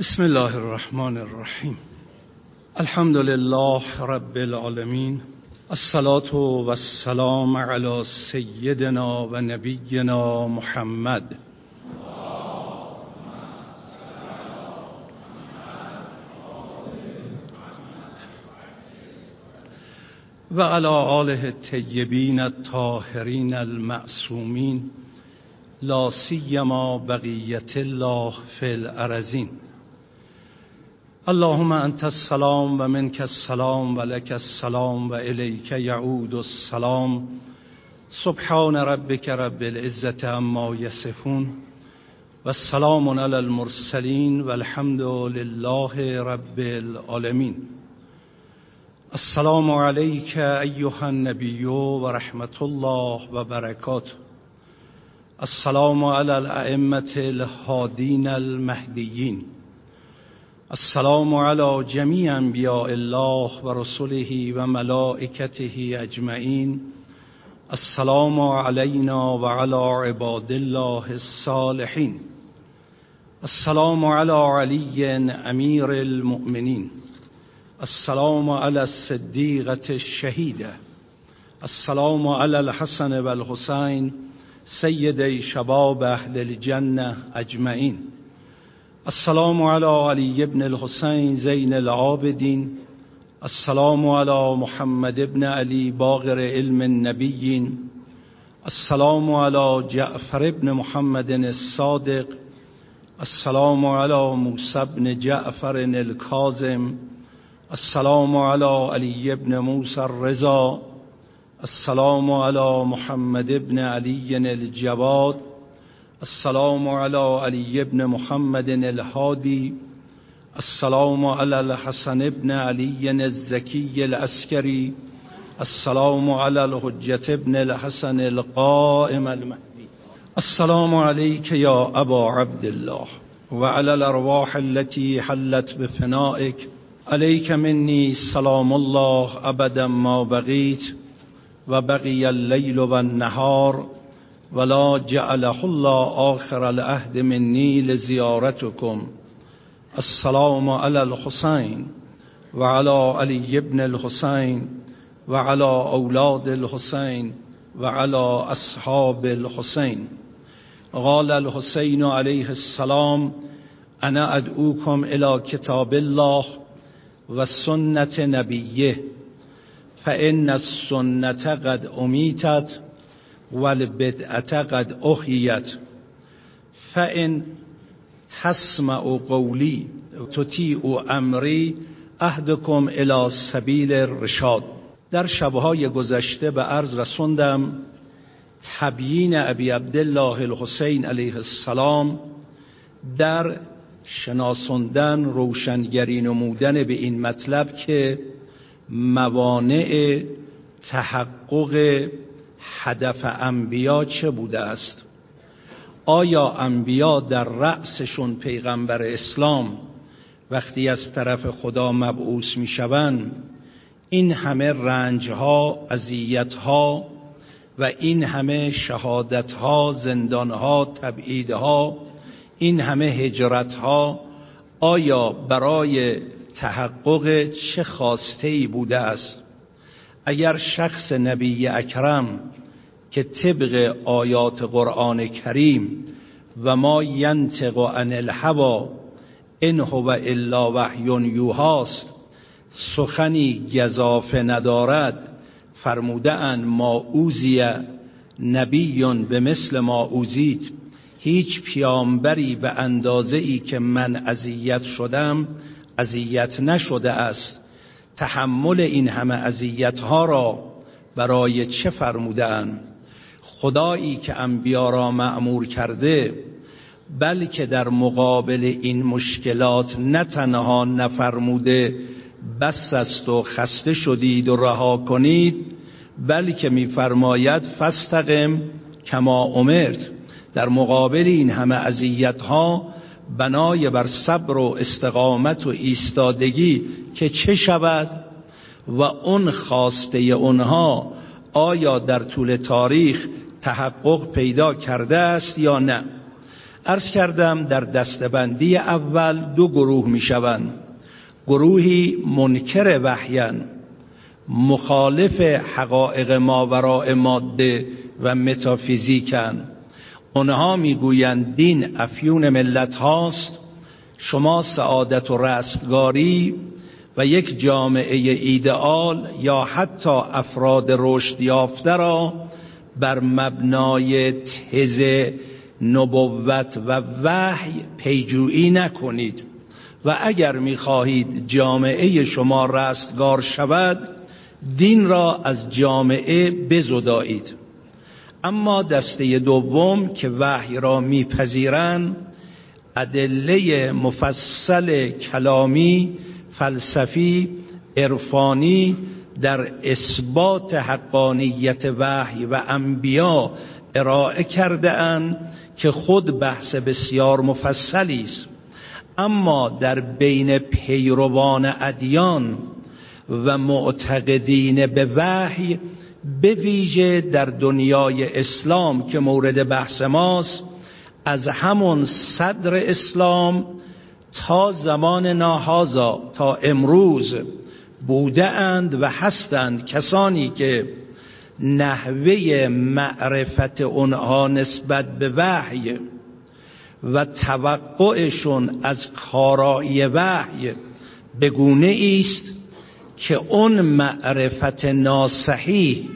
بسم الله الرحمن الرحیم. الحمد لله رب العالمین. الصلاة والسلام علی سیدنا و نبینا محمد. و علی آله الطیبین الطاهرین المعصومین. لا سیما بقیت الله فی الارزین اللهم انت السلام و منك السلام و لك السلام و الیک یعود السلام. سبحان ربك رب العزة عما یصفون و السلام علی المرسلین و الحمد لله رب العالمین. السلام علیک ایها النبی و رحمت الله و برکاته السلام علی الائمه الهادین المهدیین. السلام علی جمیع انبیاء الله و رسله و ملائکته اجمعین السلام علینا و علی عباد الله الصالحین السلام علی علی امیر المؤمنین السلام علی الصدیقة الشهیده السلام علی الحسن و الحسین سیدی شباب اهل الجنه اجمعین السلام علی علی ابن الحسین زین العابدین. السلام علی محمد ابن علی باغر علم النبیین. السلام علی جعفر ابن محمد الصادق. السلام علی موسی ابن جعفر الكاظم السلام علی علی ابن موسی الرضا. السلام علی محمد ابن علی الجواد. السلام على علي بن محمد الهادي السلام على الحسن بن علي الزكي العسكري السلام على الحجة بن الحسن القائم المهدي السلام عليك يا أبا عبد الله وعلى الأرواح التي حلت بفنائك عليك مني سلام الله أبدا ما بغيت وبقي الليل والنهار ولا جعله الله آخر العهد منی لزیارتكم السلام علی الحسین و علی ابن الحسین و علی اولاد الحسین و علی اصحاب الحسین. قال الحسین علیه السلام انا ادعوكم الى کتاب الله و سنت نبیه فان السنت قد امیتت. والبدعت قد احیت فان تسمع قولی تطیع امری اهدکم الى سبیل الرشاد. در شبهای گذشته به عرض رسوندم تبیین ابی عبدالله الحسین علیه السلام در شناسندن روشنگری نمودن به این مطلب که موانع تحقق هدف انبیا چه بوده است؟ آیا انبیا در رأسشون پیغمبر اسلام وقتی از طرف خدا مبعوث می‌شوند این همه رنجها ها و این همه شهادتها زندانها تبعیدها این همه هجرتها آیا برای تحقق چه خواسته ای بوده است؟ اگر شخص نبی اکرم که طبق آیات قرآن کریم و ما ینطق عن الهوا ان هو الا وحی یوهاست سخنی گذافه ندارد فرموده ان ما اوزی نبی به مثل ما اوزید هیچ پیامبری به اندازه ای که من اذیت شدم اذیت نشده است. تحمل این همه اذیت ها را برای چه فرمودن؟ خدایی که انبیا را معمور کرده بلکه در مقابل این مشکلات نه تنها نفرموده بس است و خسته شدید و رها کنید بلکه میفرماید فستقم کما امرد در مقابل این همه اذیت ها بنای بر صبر و استقامت و ایستادگی که چه شود و اون خواسته اونها آیا در طول تاریخ تحقق پیدا کرده است یا نه؟ ارز کردم در دستبندی اول دو گروه می شوند. گروهی منکر وحین مخالف حقایق ماوراء ماده و متافیزیکن اونها می‌گویند دین افیون ملت هاست. شما سعادت و رستگاری و یک جامعه ایدئال یا حتی افراد رشد یافته را بر مبنای تز نبوت و وحی پیجویی نکنید. و اگر می‌خواهید جامعه شما رستگار شود دین را از جامعه بزدایید. اما دسته دوم که وحی را میپذیرند ادله مفصل کلامی فلسفی عرفانی در اثبات حقانیت وحی و انبیا ارائه کرده اند که خود بحث بسیار مفصلی است. اما در بین پیروان ادیان و معتقدین به وحی به ویژه در دنیای اسلام که مورد بحث ماست از همون صدر اسلام تا زمان ناهازا تا امروز بوده اند و هستند کسانی که نحوه معرفت اونها نسبت به وحی و توقعشون از کارایی وحی بگونه است که اون معرفت ناسحیح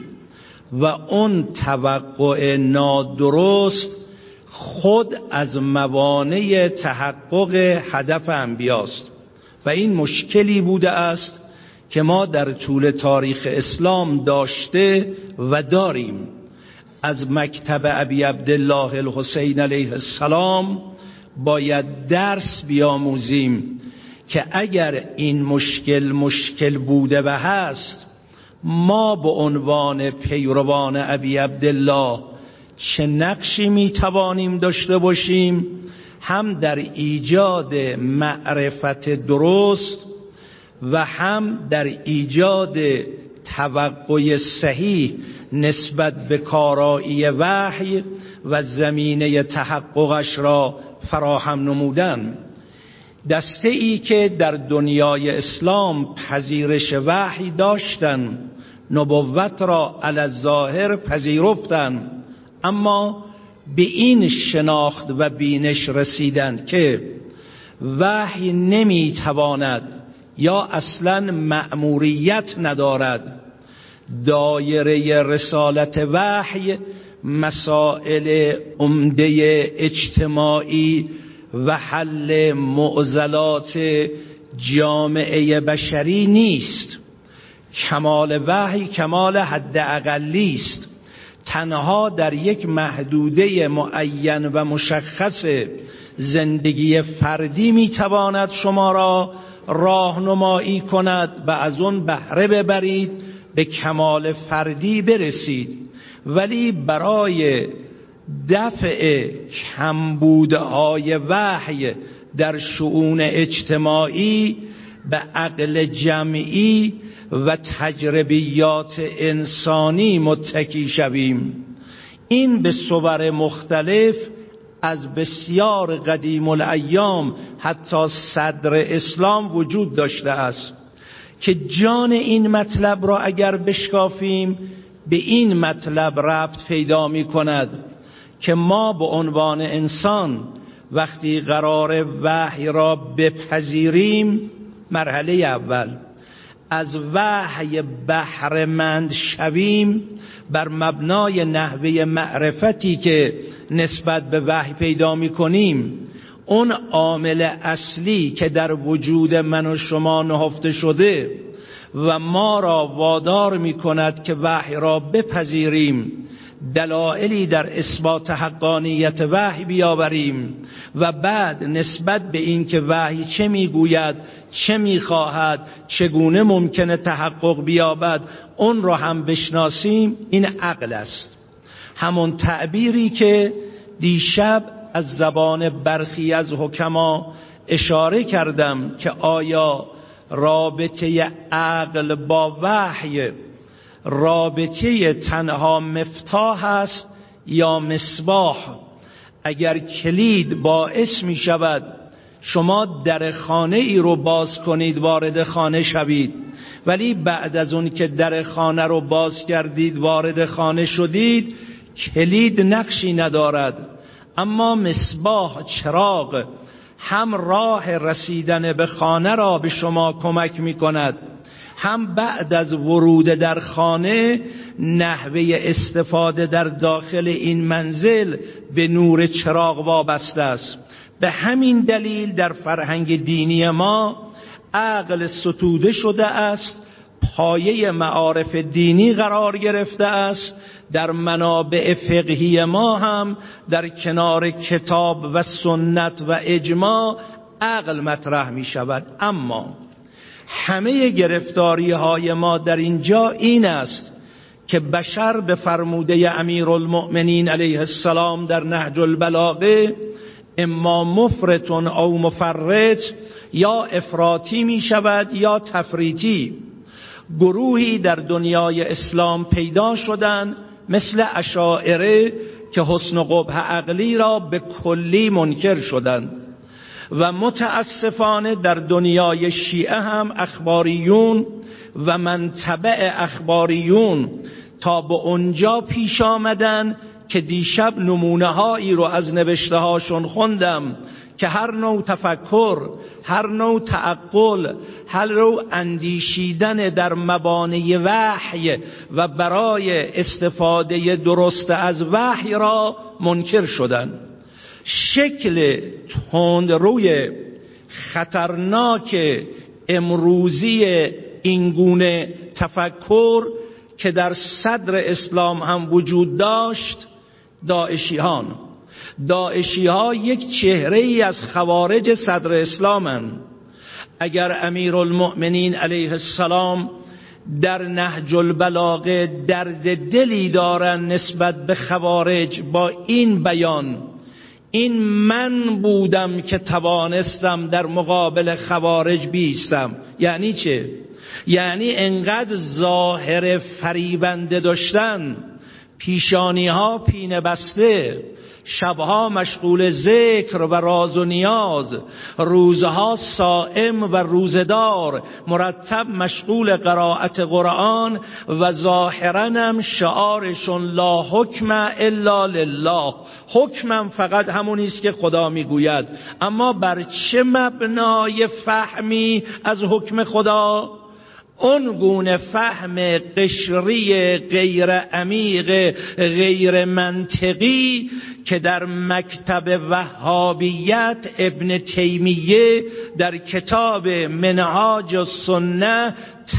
و اون توقع نادرست خود از موانع تحقق هدف انبیاست و این مشکلی بوده است که ما در طول تاریخ اسلام داشته و داریم. از مکتب ابی عبدالله الحسین علیه السلام باید درس بیاموزیم که اگر این مشکل مشکل بوده و هست ما به عنوان پیروان ابی عبدالله چه نقشی می توانیم داشته باشیم هم در ایجاد معرفت درست و هم در ایجاد توقع صحیح نسبت به کارایی وحی و زمینه تحققش را فراهم نمودن. دسته ای که در دنیای اسلام پذیرش وحی داشتن نبوت را علی ظاهر پذیرفتن. اما به این شناخت و بینش رسیدند که وحی نمی‌تواند یا اصلا مأموریت ندارد. دایره رسالت وحی مسائل عمده اجتماعی و حل معضلات جامعه بشری نیست. کمال وحی کمال حد است. تنها در یک محدوده معین و مشخص زندگی فردی می‌تواند شما را راهنمایی کند و از اون بهره ببرید به کمال فردی برسید. ولی برای دفع کمبودهای وحی در شعون اجتماعی به عقل جمعی و تجربیات انسانی متکی شویم. این به صور مختلف از بسیار قدیم الایام حتی صدر اسلام وجود داشته است که جان این مطلب را اگر بشکافیم به این مطلب ربط پیدا می کند که ما به عنوان انسان وقتی قرار وحی را بپذیریم مرحله اول. از وحی بهرهمند شویم بر مبنای نحوه معرفتی که نسبت به وحی پیدا می کنیم اون عامل اصلی که در وجود من و شما نهفته شده و ما را وادار می کند که وحی را بپذیریم. دلائلی در اثبات حقانیت وحی بیاوریم و بعد نسبت به اینکه وحی چه می‌گوید چه می‌خواهد چگونه ممکنه تحقق بیابد اون را هم بشناسیم این عقل است. همون تعبیری که دیشب از زبان برخی از حکما اشاره کردم که آیا رابطه عقل با وحی رابطه تنها مفتاح است یا مصباح؟ اگر کلید باعث می شود شما در خانه ای رو باز کنید وارد خانه شوید. ولی بعد از اون که در خانه رو باز کردید وارد خانه شدید کلید نقشی ندارد. اما مصباح چراغ هم راه رسیدن به خانه را به شما کمک می کند. هم بعد از ورود در خانه نحوه استفاده در داخل این منزل به نور چراغ وابسته است. به همین دلیل در فرهنگ دینی ما عقل ستوده شده است پایه معارف دینی قرار گرفته است. در منابع فقهی ما هم در کنار کتاب و سنت و اجماع عقل مطرح می شود اما همه گرفتاری های ما در اینجا این است که بشر به فرموده امیر المؤمنین علیه السلام در نهج البلاغه اما مفرتون او مفرط یا افراطی می شود یا تفریطی. گروهی در دنیای اسلام پیدا شدند مثل اشاعره که حسن و قبح عقلی را به کلی منکر شدند. و متاسفانه در دنیای شیعه هم اخباریون و منطبع اخباریون تا به اونجا پیش آمدن که دیشب نمونه هایی رو از نوشته هاشون خوندم که هر نوع تفکر هر نوع تعقل هر نوع اندیشیدن در مبانی وحی و برای استفاده درست از وحی را منکر شدند شکل تند روی خطرناک امروزی اینگونه تفکر که در صدر اسلام هم وجود داشت داعشیان. داعشی ها یک چهره ای از خوارج صدر اسلامن. اگر امیر المؤمنین علیه السلام در نهج البلاغه درد دلی دارن نسبت به خوارج با این بیان این من بودم که توانستم در مقابل خوارج بیستم یعنی چه؟ یعنی انقدر ظاهر فریبنده داشتن پیشانی ها پینه بسته شبها مشغول ذکر و راز و نیاز روزها سائم و روزدار مرتب مشغول قرائت قرآن و ظاهرنم شعارشون لا حکم الا لله. حکمم فقط همونی است که خدا می‌گوید. اما بر چه مبنای فهمی از حکم خدا؟ اون گونه فهم قشری غیر عمیق غیر منطقی که در مکتب وهابیت ابن تیمیه در کتاب منهاج و سنه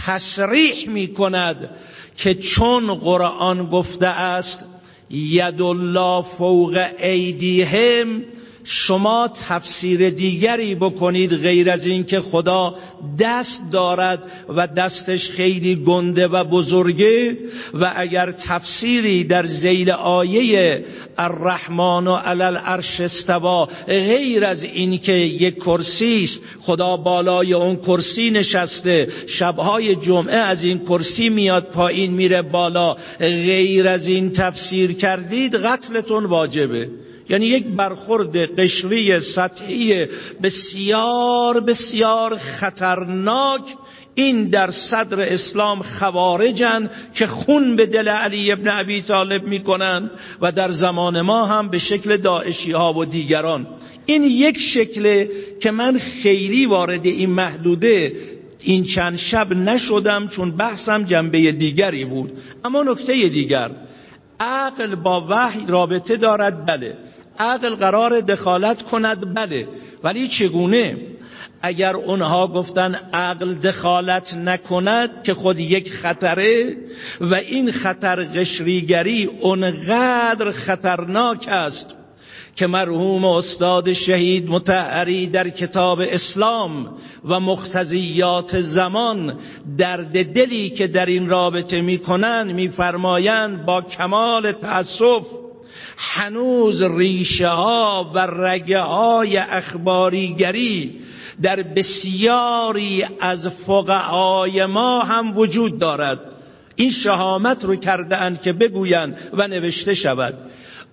تصریح می کند که چون قرآن گفته است ید الله فوق ایدیهم شما تفسیر دیگری بکنید غیر از اینکه خدا دست دارد و دستش خیلی گنده و بزرگه و اگر تفسیری در زیل آیه الرحمن و علل عرش استوا غیر از اینکه یک کرسی است خدا بالای اون کرسی نشسته شبهای جمعه از این کرسی میاد پایین میره بالا غیر از این تفسیر کردید قتلتون واجبه. یعنی یک برخورد قشری سطحی بسیار بسیار خطرناک. این در صدر اسلام خوارجن که خون به دل علی ابن ابی طالب می‌کنند و در زمان ما هم به شکل داعشی ها و دیگران. این یک شکله که من خیلی وارد این محدوده این چند شب نشدم چون بحثم جنبه دیگری بود. اما نکته دیگر عقل با وحی رابطه دارد بله. عقل قرار دخالت کند بله. ولی چگونه؟ اگر اونها گفتن عقل دخالت نکند که خود یک خطره و این خطر قشریگری اونقدر خطرناک است که مرحوم استاد شهید متحری در کتاب اسلام و مختزیات زمان درد دلی که در این رابطه می‌کنن میفرمایند با کمال تأسف هنوز ریشه ها و رگه های اخباریگری در بسیاری از فقهای ما هم وجود دارد. این شهامت رو کرده اند که بگویند و نوشته شود.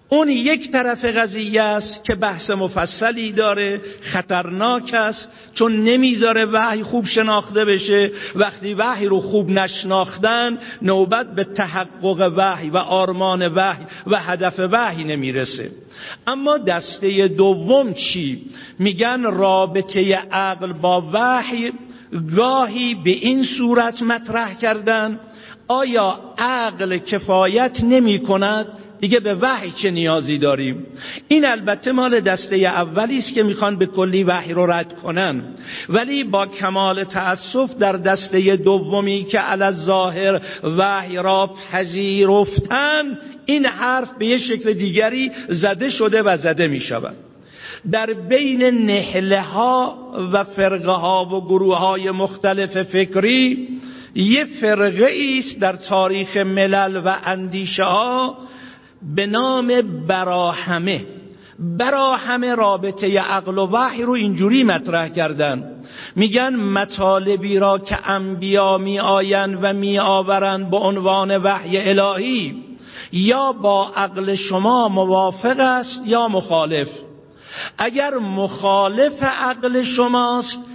اون یک طرف قضیه است که بحث مفصلی داره خطرناک است چون نمی‌ذاره وحی خوب شناخته بشه. وقتی وحی رو خوب نشناختن نوبت به تحقق وحی و آرمان وحی و هدف وحی نمی‌رسه. اما دسته دوم چی؟ میگن رابطه عقل با وحی گاهی به این صورت مطرح کردن آیا عقل کفایت نمی کند دیگه به وحی چه نیازی داریم؟ این البته مال دسته اولی است که می‌خوان به کلی وحی رو رد کنن. ولی با کمال تأسف در دسته دومی که علی ظاهر وحی را پذیرفتن این حرف به یه شکل دیگری زده شده و زده می شود در بین نهله ها و فرقه ها و گروه های مختلف فکری یه فرقه است در تاریخ ملل و اندیشه ها به نام براهمه. براهمه رابطه عقل و وحی رو اینجوری مطرح کردن. میگن مطالبی را که انبیا می آین و می آورن به عنوان وحی الهی یا با عقل شما موافق است یا مخالف. اگر مخالف عقل شماست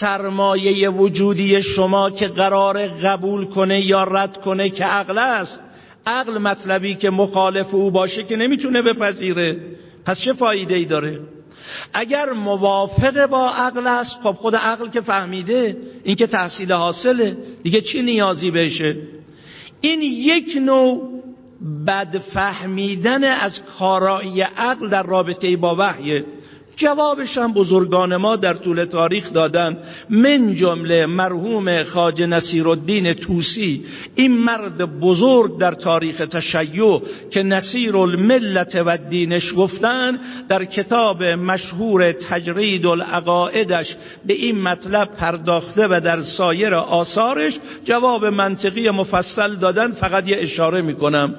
سرمایه وجودی شما که قرار قبول کنه یا رد کنه که عقل است عقل مطلبی که مخالف او باشه که نمی‌تونه بپذیره. پس چه فایده ای داره؟ اگر موافق با عقل است خب خود عقل که فهمیده این که تحصیل حاصله. دیگه چی نیازی بشه این یک نوع بد فهمیدن از کارایی عقل در رابطه با وحیه. جوابش هم بزرگان ما در طول تاریخ دادن. من جمله مرحوم خاج نصیر الدین توسی این مرد بزرگ در تاریخ تشیع که نصیر الملت و دینش گفتن در کتاب مشهور تجرید العقائدش به این مطلب پرداخته و در سایر آثارش جواب منطقی مفصل دادن فقط یه اشاره می‌کنم.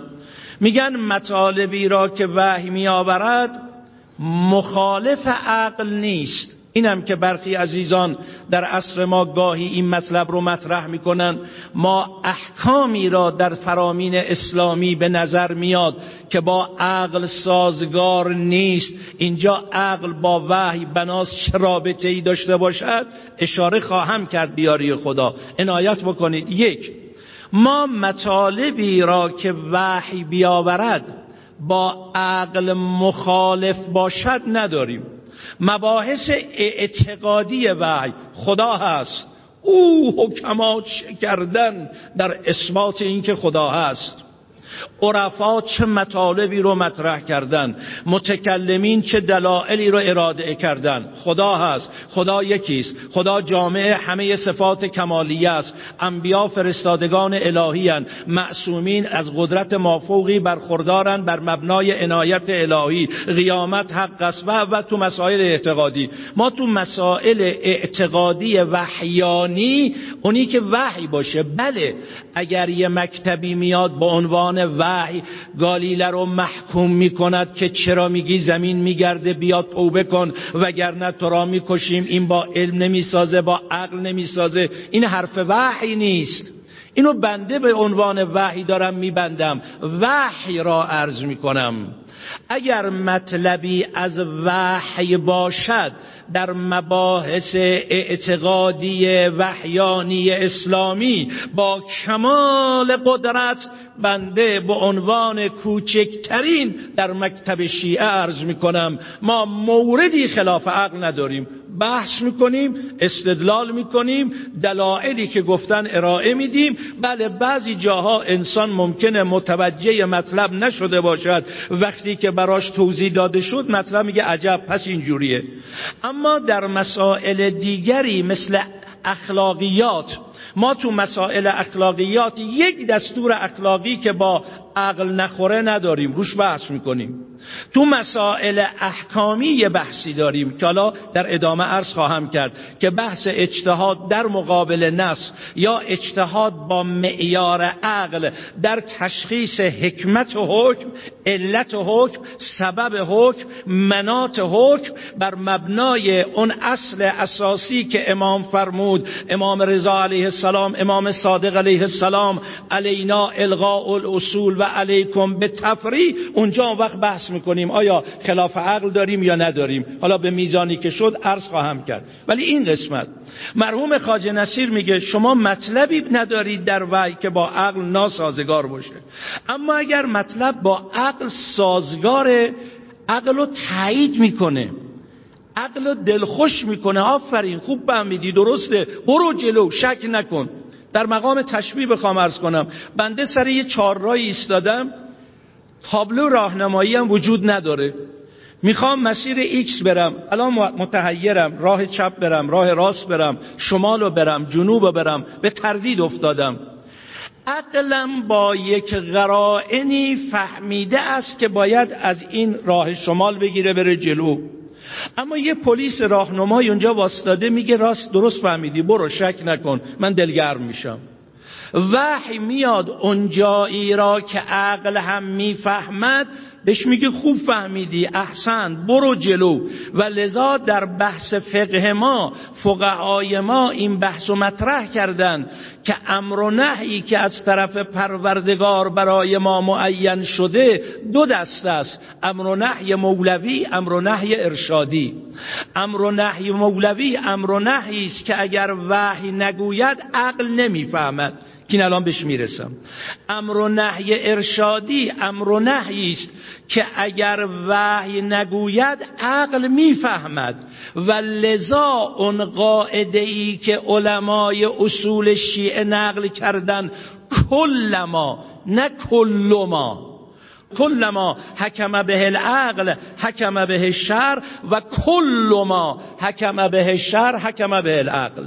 میگن مطالبی را که وحی می آورد مخالف عقل نیست. اینم که برخی عزیزان در عصر ما گاهی این مطلب رو مطرح می‌کنن. ما احکامی را در فرامین اسلامی به نظر میاد که با عقل سازگار نیست. اینجا عقل با وحی بناس چه رابطه ای داشته باشد؟ اشاره خواهم کرد بیاری خدا. عنایت بکنید. یک ما مطالبی را که وحی بیاورد با عقل مخالف باشد نداریم. مباحث اعتقادی وحی خدا هست. او حکمات کردن در اثبات اینکه خدا هست. عرفا چه مطالبی رو مطرح کردن متکلمین چه دلائلی رو اراده کردن. خدا هست خدا یکیست خدا جامعه همه صفات کمالیه است. انبیا فرستادگان الهی هن. معصومین از قدرت مافوقی برخوردارن بر مبنای عنایت الهی. قیامت حق است و, و تو مسائل اعتقادی. ما تو مسائل اعتقادی وحیانی اونی که وحی باشه بله اگر یه مکتبی میاد به عنوان وحی گالیله رو محکوم می‌کند که چرا میگی زمین میگرده؟ بیاد توبه کن. وگرنه تو را می‌کشیم. این با علم نمی‌سازه با عقل نمی‌سازه. این حرف وحی نیست. اینو بنده به عنوان وحی دارم میبندم. وحی را عرض می‌کنم. اگر مطلبی از وحی باشد در مباحث اعتقادی وحیانی اسلامی با کمال قدرت بنده به عنوان کوچکترین در مکتب شیعه عرض می‌کنم ما موردی خلاف عقل نداریم. بحث می‌کنیم استدلال می‌کنیم دلایلی که گفتن ارائه میدیم. بله بعضی جاها انسان ممکنه متوجه مطلب نشده باشد. وقتی که براش توضیح داده شد مطلب میگه عجب پس اینجوریه. اما در مسائل دیگری مثل اخلاقیات ما تو مسائل اخلاقیات یک دستور اخلاقی که با عقل نخوره نداریم روش بحث می‌کنیم. تو مسائل احکامی بحثی داریم که حالا در ادامه عرض خواهم کرد که بحث اجتهاد در مقابل نص یا اجتهاد با معیار عقل در تشخیص حکمت و حکم علت و حکم سبب حکم منات حکم بر مبنای اون اصل اساسی که امام فرمود امام رضا علیه السلام امام صادق علیه السلام علینا الغاء الاصول و علیکم به تفری اونجا وقت بحث می‌کنیم آیا خلاف عقل داریم یا نداریم؟ حالا به میزانی که شد عرض خواهم کرد. ولی این قسمت مرحوم خاج نصیر میگه شما مطلبی ندارید در وحی که با عقل ناسازگار باشه. اما اگر مطلب با عقل سازگار عقل رو تایید می‌کنه عقل رو دلخوش می‌کنه آفرین خوب فهمیدی درسته برو جلو شک نکن. در مقام تشبیه بخوام ارز کنم. بنده سر یه چهارراهی ایستادم. تابلو راهنمایی هم وجود نداره. می‌خوام مسیر ایکس برم. الان متحیرم. راه چپ برم راه راست برم شمال رو برم جنوب رو برم. به تردید افتادم. عقلم با یک قرائنی فهمیده است که باید از این راه شمال بگیره بره جلو. اما یه پلیس راهنمای اونجا واستاده میگه راست درست فهمیدی. برو شک نکن. من دلگرم میشم. وحی میاد اونجایی را که عقل هم می‌فهمد بهش میگه خوب فهمیدی احسن برو جلو. و لذا در بحث فقه ما فقهای ما این بحث و مطرح کردن که امر و نهی که از طرف پروردگار برای ما معین شده دو دست است. امر و نهی مولوی امر و نهی ارشادی. امر و نهی مولوی امر و نهی است که اگر وحی نگوید عقل نمی‌فهمد. که الان بهش می‌رسم. امر و نهی ارشادی امر و نهی است که اگر وحی نگوید عقل می‌فهمد. و لذا اون قاعده ای که علمای اصول شیعه نقل کردن کل ما نه کل ما. کل ما حکم به العقل حکم به شر و کل ما حکم به شر حکم به العقل.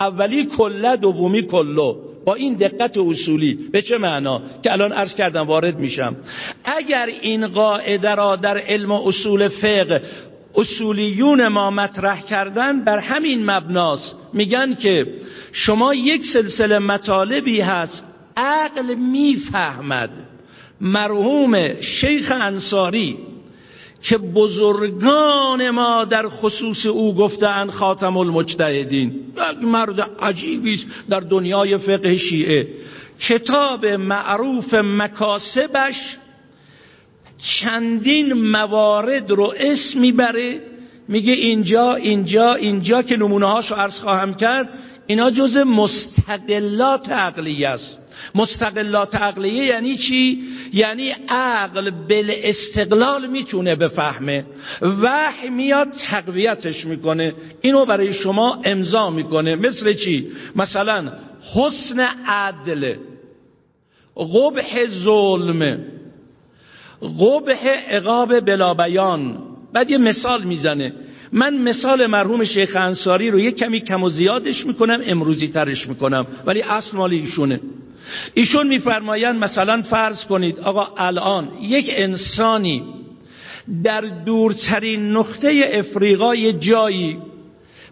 اولی کله دومی کلو با این دقت اصولی. به چه معنا؟ که الان عرض کردم وارد میشم. اگر این قاعده را در علم اصول فقه اصولیون ما مطرح کردن بر همین مبناست. میگن که شما یک سلسله مطالبی هست عقل می‌فهمد. مرحوم شیخ انصاری که بزرگان ما در خصوص او گفتن خاتم المجتهدین. یک مرد عجیبی است در دنیای فقه شیعه. کتاب معروف مکاسبش چندین موارد رو اسم می‌بره. میگه اینجا اینجا اینجا که نمونه هاشو عرض خواهم کرد اینا جز مستقلات عقلی است. مستقلات عقلیه یعنی چی؟ یعنی عقل بل استقلال می‌تونه بفهمه. وحی میاد تقویتش می‌کنه. اینو برای شما امضا می‌کنه. مثل چی؟ مثلا حسن عدل قبح ظلم قبح عقاب بلا بیان. بعد یه مثال می‌زنه. من مثال مرحوم شیخ انصاری رو یه کمی کم و زیادش می‌کنم امروزی ترش می‌کنم ولی اصل مال ایشونه. ایشون میفرمایند مثلا فرض کنید آقا الان یک انسانی در دورترین نقطه افریقای جایی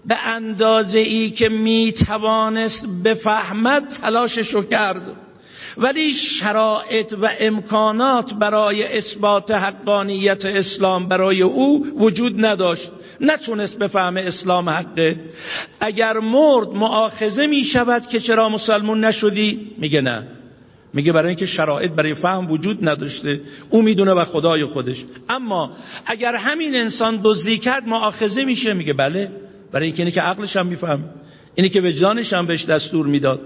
به اندازه ای که می‌توانست بفهمد تلاششو کرد ولی شرایط و امکانات برای اثبات حقانیت اسلام برای او وجود نداشت. نتونست بفهمه اسلام حقه. اگر مرد معاخزه می شود که چرا مسلمون نشدی؟ میگه نه. میگه برای اینکه شرایط برای فهم وجود نداشته. او می‌دونه و خدای خودش. اما اگر همین انسان دزدی کرد معاخزه میشه. میگه بله. برای اینکه اینه که عقلش هم میفهم. اینه که وجدانش هم بهش دستور می‌داد.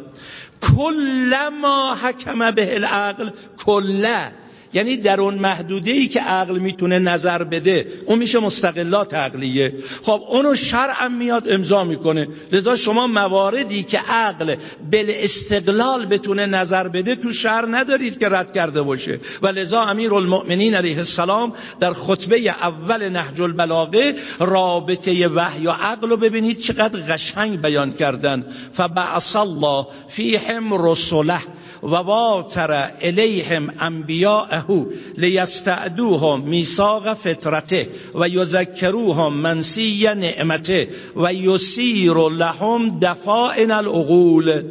کل ما حکم به العقل. کله یعنی در اون محدوده که عقل می‌تونه نظر بده اون میشه مستقلات عقلیه. خب اونو شرع میاد امضا می‌کنه. لذا شما مواردی که عقل بل استقلال بتونه نظر بده تو شرع ندارید که رد کرده باشه. و لذا امیر المؤمنین علیه السلام در خطبه اول نهج البلاغه رابطه وحی و عقل رو ببینید چقدر قشنگ بیان کردن. فبعث الله فیهم رسوله و واتر الیهم انبیاءه لیستعدوهم میثاق فطرته و یذکروهم منسی نعمته و یسیر لهم دفائن العقول.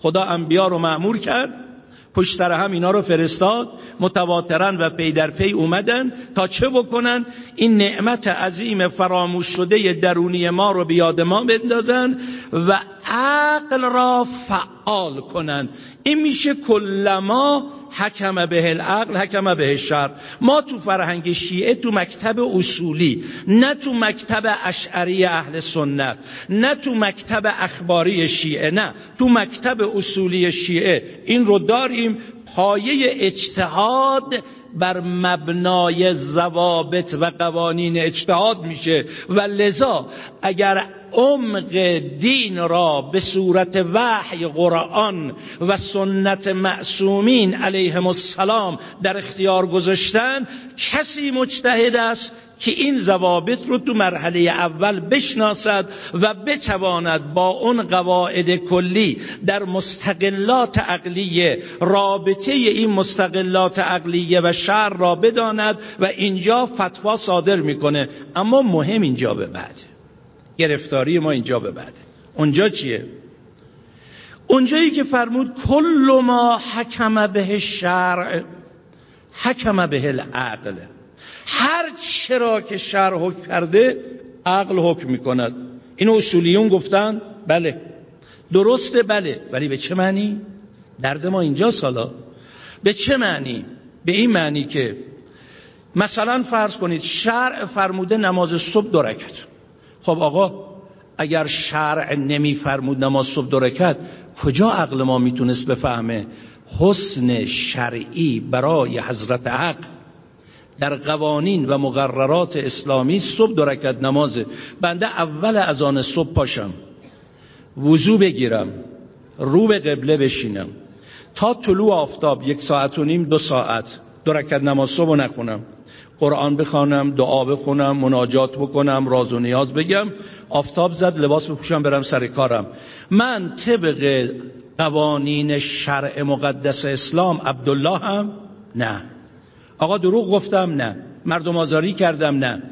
خدا انبیا رو معمور کرد. پشت سر هم اینا رو فرستاد. متواترن و پی در پی اومدن تا چه بکنن؟ این نعمت عظیم فراموش شده درونی ما رو بیاد ما بندازن و عقل را فعال کنن. این میشه کلما حکم به العقل حکم به شر. ما تو فرهنگ شیعه تو مکتب اصولی نه تو مکتب اشعری اهل سنت نه تو مکتب اخباری شیعه نه. تو مکتب اصولی شیعه. این رو داریم پایه اجتهاد بر مبنای ضوابط و قوانین اجتهاد میشه. و لذا اگر عمق دین را به صورت وحی قرآن و سنت معصومین علیهم السلام در اختیار گذاشتن کسی مجتهد است که این ضوابط رو تو مرحله اول بشناسد و بتواند با اون قواعد کلی در مستقلات عقلیه رابطه این مستقلات عقلیه و شر را بداند و اینجا فتوا صادر می‌کنه. اما مهم اینجا به بعد. گرفتاری ما اینجا به بعد. اونجا چیه؟ اونجایی که فرمود کل ما حکم به شرع حکم به العقل هر چرا که شرع حکم کرده عقل حکم می‌کند. اینو اصولیون گفتن؟ بله. درسته بله. ولی به چه معنی؟ درد ما اینجا سالا. به چه معنی؟ به این معنی که مثلا فرض کنید شرع فرموده نماز صبح دو رکعت. خب آقا اگر شرع نمیفرمود نماز صبح دو رکعت کجا عقل ما می‌تونست بفهمه حسن شرعی برای حضرت حق؟ در قوانین و مقررات اسلامی صبح دو رکعت نمازه بنده اول از آن صبح پاشم وضو بگیرم رو به قبله بشینم تا طلوع آفتاب یک ساعت و نیم دو ساعت دو رکعت نماز صبح نخونم. قرآن بخوانم دعا بخونم مناجات بکنم راز و نیاز بگم. آفتاب زد لباس بپوشم برم سر کارم. من طبق قوانین شرع مقدس اسلام عبدالله هم؟ نه. آقا دروغ گفتم؟ نه. مردم آزاری کردم؟ نه.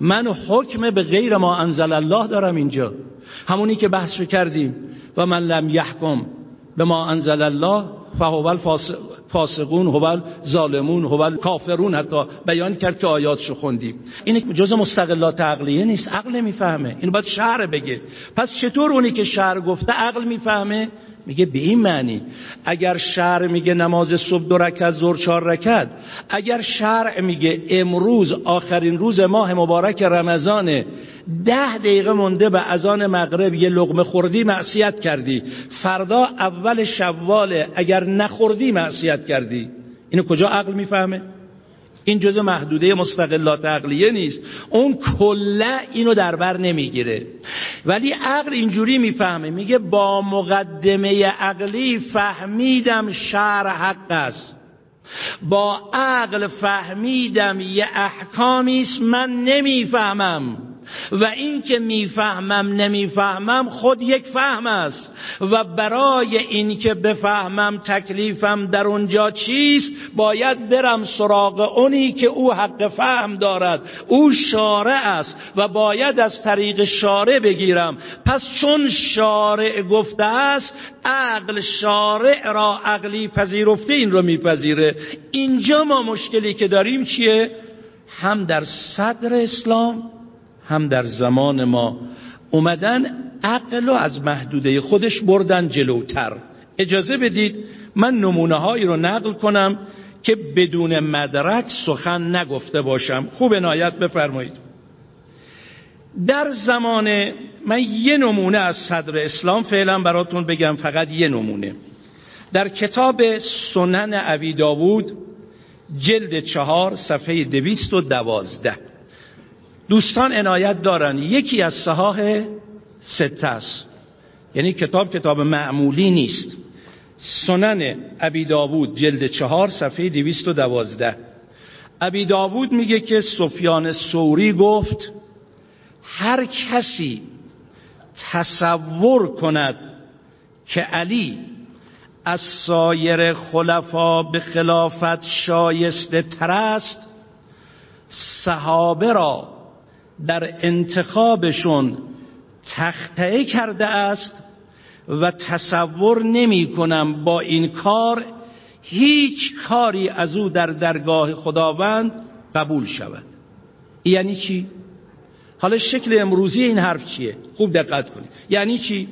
من حکم به غیر ما انزل الله دارم اینجا. همونی که بحث کردیم. و من لم یحکم به ما انزل الله فهو فاسقون هو ظالمون هو کافرون حتی. بیان کرد که آیاتشو خوندیم. این جز مستقلات عقلیه نیست. عقل نمی‌فهمه این باید شعر بگه. پس چطور اونی که شعر گفته عقل می‌فهمه؟ میگه به این معنی اگر شرع میگه نماز صبح دو رکعت زور چهار رکعت اگر شرع میگه امروز آخرین روز ماه مبارک رمضان ده دقیقه مونده به اذان مغرب یه لغمه خوردی معصیت کردی. فردا اول شواله اگر نخوردی معصیت کردی. اینو کجا عقل می‌فهمه؟ این جز محدوده مستقلات عقلیه نیست. اون کله اینو در بر نمی‌گیره. ولی عقل اینجوری می‌فهمه. میگه با مقدمه عقلی فهمیدم شرع حق است. با عقل فهمیدم یه احکامی است من نمی‌فهمم. و این که می‌فهمم نمی‌فهمم خود یک فهم است. و برای این که بفهمم تکلیفم در اونجا چیست باید برم سراغ اونی که او حق فهم دارد. او شارع است و باید از طریق شارع بگیرم. پس چون شارع گفته است عقل شارع را عقلی پذیرفته این رو میپذیره. اینجا ما مشکلی که داریم چیه؟ هم در صدر اسلام هم در زمان ما اومدن عقل رو از محدوده خودش بردن جلوتر. اجازه بدید من نمونه هایی رو نقل کنم که بدون مدرک سخن نگفته باشم. خوب عنایت بفرمایید. در زمان من یه نمونه از صدر اسلام فعلا براتون بگم فقط یه نمونه. در کتاب سنن عوی داوود جلد چهار صفحه دویست و دوازده. دوستان عنایت دارن. یکی از صحاح سته است. یعنی کتاب کتاب معمولی نیست. سنن ابی داوود جلد چهار صفحه دویست و دوازده. ابی داوود میگه که سفیان سوری گفت هر کسی تصور کند که علی از سایر خلفا به خلافت شایسته تر است صحابه را در انتخابشون تخته کرده است و تصور نمی کنم با این کار هیچ کاری از او در درگاه خداوند قبول شود یعنی چی؟ حالا شکل امروزی این حرف چیه؟ خوب دقت کنید یعنی چی؟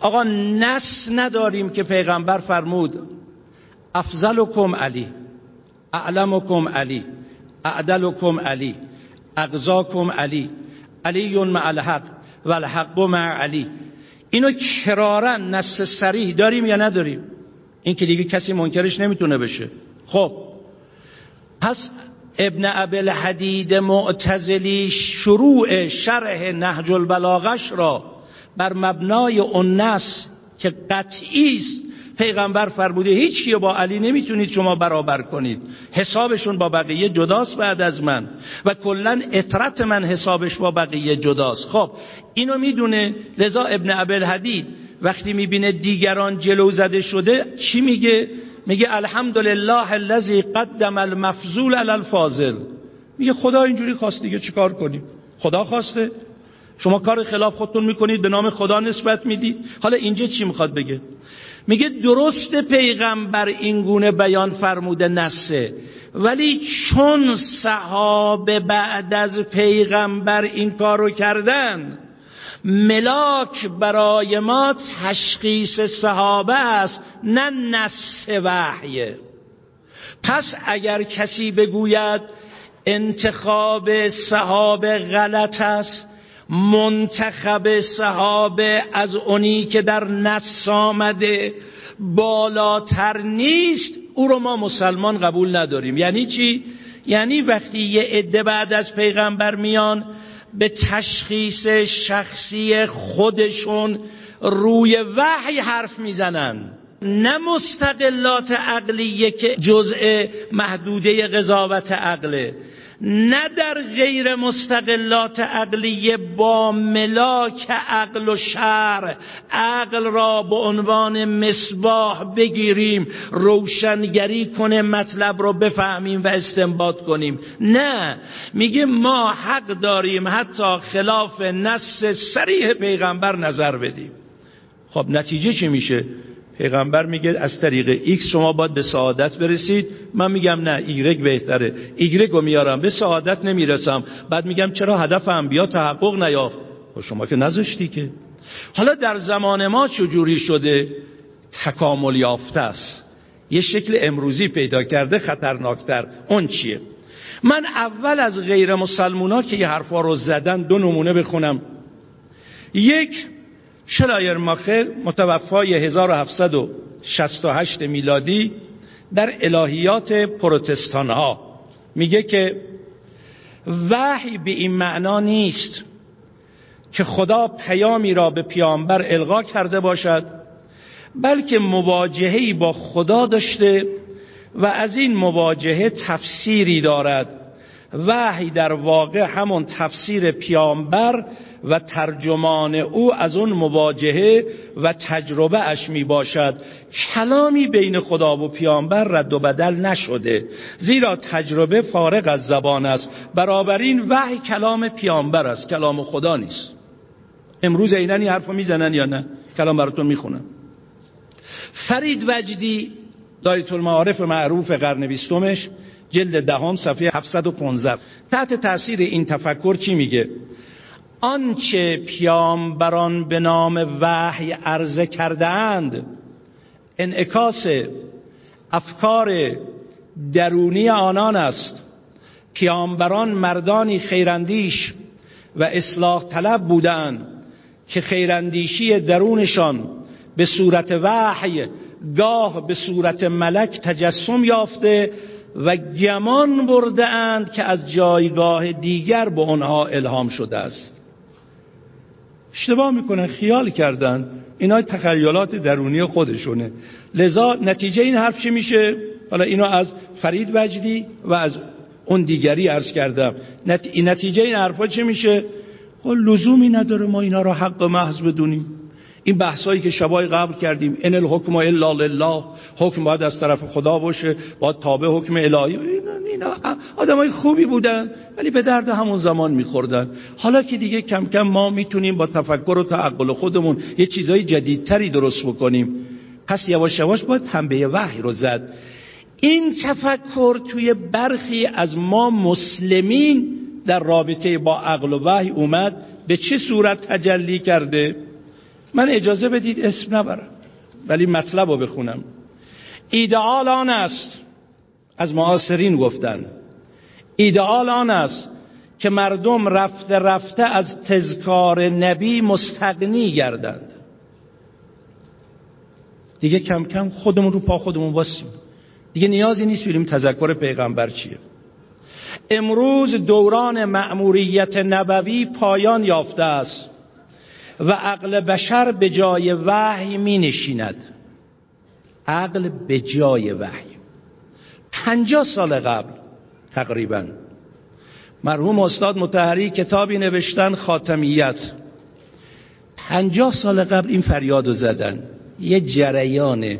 آقا نس نداریم که پیغمبر فرمود افضلکم علی اعلمکم علی اعدلکم علی اغزاکم علی. علی مع الحق و الحق مع علی. اینو کرارن نس سریح داریم یا نداریم؟ این که دیگه کسی منکرش نمی‌تونه بشه. خب. پس ابن ابل حدید معتزلی شروع شرح نهج البلاغش را بر مبنای اون نس که قطعی است پیغمبر فرموده هیچ با علی نمی‌تونید شما برابر کنید. حسابشون با بقیه جداست بعد از من. و کلا اطرت من حسابش با بقیه جداست. خب اینو می‌دونه لذا ابن ابل حدید وقتی می‌بینه دیگران جلو زده شده چی میگه؟ میگه الحمدلله الذی قدم المفضول علی الفاضل. میگه خدا اینجوری خواست دیگه چیکار کنیم؟ خدا خواسته. شما کار خلاف خودتون می‌کنید به نام خدا نسبت می‌دید. حالا اینجا چی می‌خواد بگه؟ میگه درست پیغمبر این گونه بیان فرموده نسه ولی چون صحابه بعد از پیغمبر این کارو کردن ملاک برای ما تشخیص صحابه است نه نس وحیه. پس اگر کسی بگوید انتخاب صحابه غلط است منتخب صحابه از اونی که در نص آمده بالاتر نیست او رو ما مسلمان قبول نداریم. یعنی چی؟ یعنی وقتی یه عده بعد از پیغمبر میان به تشخیص شخصی خودشون روی وحی حرف می‌زنن. نه مستقلات عقلیه که جزء محدوده قضاوت عقله. نه در غیر مستقلات عقلیه با ملاک عقل و شر. عقل را به عنوان مصباح بگیریم روشنگری کنه مطلب رو بفهمیم و استنباط کنیم. نه. میگه ما حق داریم حتی خلاف نص صریح پیغمبر نظر بدیم. خب نتیجه چی میشه؟ پیغمبر میگه از طریق ایکس شما باید به سعادت برسید. من میگم نه ایگرگ بهتره. ایگرگ رو میارم به سعادت نمی‌رسم. بعد میگم چرا هدف انبیا تحقق نیافت؟ خب شما که نذاشتی که. حالا در زمان ما چجوری شده؟ تکامل یافته است. یه شکل امروزی پیدا کرده خطرناکتر. اون چیه؟ من اول از غیر مسلمونا که یه حرفا رو زدن دو نمونه بخونم. یک شلایر ماخر متوفای 1768 میلادی در الهیات پروتستان ها میگه که وحی به این معنا نیست که خدا پیامی را به پیامبر القا کرده باشد بلکه مواجهی با خدا داشته و از این مواجهه تفسیری دارد. وحی در واقع همون تفسیر پیامبر و ترجمان او از اون مواجهه و تجربه اش می باشد. کلامی بین خدا و پیامبر رد و بدل نشده. زیرا تجربه فارغ از زبان است. این وحی کلام پیامبر است. کلام خدا نیست. امروز اینن این حرف می‌زنن یا نه؟ کلام براتون می‌خونم. فرید وجدی دایت المعارف معروف قرن بیستمش جلد دهم صفحه 715 تحت تاثیر این تفکر چی میگه؟ آنچه پیامبران به نام وحی عرضه کردند انعکاس افکار درونی آنان است. پیامبران مردانی خیراندیش و اصلاح طلب بودند که خیراندیشی درونشان به صورت وحی گاه به صورت ملک تجسم یافته و گمان برده اند که از جایگاه دیگر به آنها الهام شده است. اشتباه می‌کنن خیال کردن. اینا تخیلات درونی خودشونه. لذا نتیجه این حرف چی میشه؟ حالا اینو از فرید وجدی و از اون دیگری عرض کردم. نتیجه این حرفا چی میشه؟ خب لزومی نداره ما اینا رو حق محض بدونیم. این بحثایی که شبای قبل کردیم ان الحکم الا لله حکم باید از طرف خدا باشه باید تابع حکم الهی. اینا آدمای خوبی بودن ولی به درد همون زمان میخوردن. حالا که دیگه کم کم ما می‌تونیم با تفکر و تعقل خودمون یه چیزای جدیدتری درست بکنیم. پس یواش یواش باید تنبیه وحی رو زد. این تفکر توی برخی از ما مسلمین در رابطه با عقل و وحی اومد به چه صورت تجلی کرده؟ من اجازه بدید اسم نبرم ولی مطلب رو بخونم. ایدئال آن است از معاصرین گفتن. ایدئال آن است که مردم رفته رفته از تذکار نبی مستقنی گردند. دیگه کم کم خودمون رو پا خودمون باسیم. دیگه نیازی نیست بریم تذکر پیغمبر چیه. امروز دوران مأموریت نبوی پایان یافته است. و عقل بشر به جای وحی می نشیند. عقل به جای وحی. پنجاه سال قبل تقریبا مرحوم استاد متحری کتابی نوشتن خاتمیت. پنجاه سال قبل این فریادو زدن. یه جریان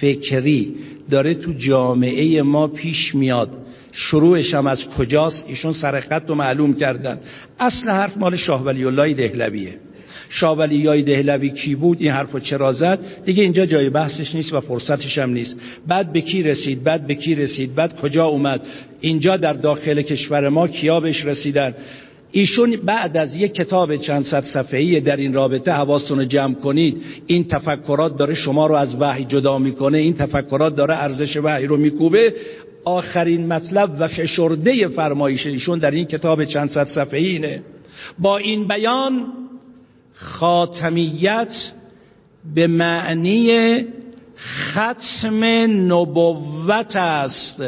فکری داره تو جامعه ما پیش میاد. شروعش هم از کجاست؟ ایشون سرخط رو معلوم کردن. اصل حرف مال شاه ولی الله دهلویه. شاولی های دهلوی کی بود این حرفو چرا زد؟ دیگه اینجا جای بحثش نیست و فرصتش هم نیست. بعد به کی رسید؟ بعد به کی رسید؟ بعد کجا اومد؟ اینجا در داخل کشور ما کیا بهش رسیدن؟ ایشون بعد از یک کتاب چند صد صفحه‌ای در این رابطه حواستون رو جمع کنید. این تفکرات داره شما رو از وحی جدا می‌کنه این تفکرات داره ارزش وحی رو میکوبه. آخرین مطلب و فشرده فرمایش ایشون در این کتاب چند صد صفحه‌ای اینه. با این بیان خاتمیت به معنی ختم نبوت است.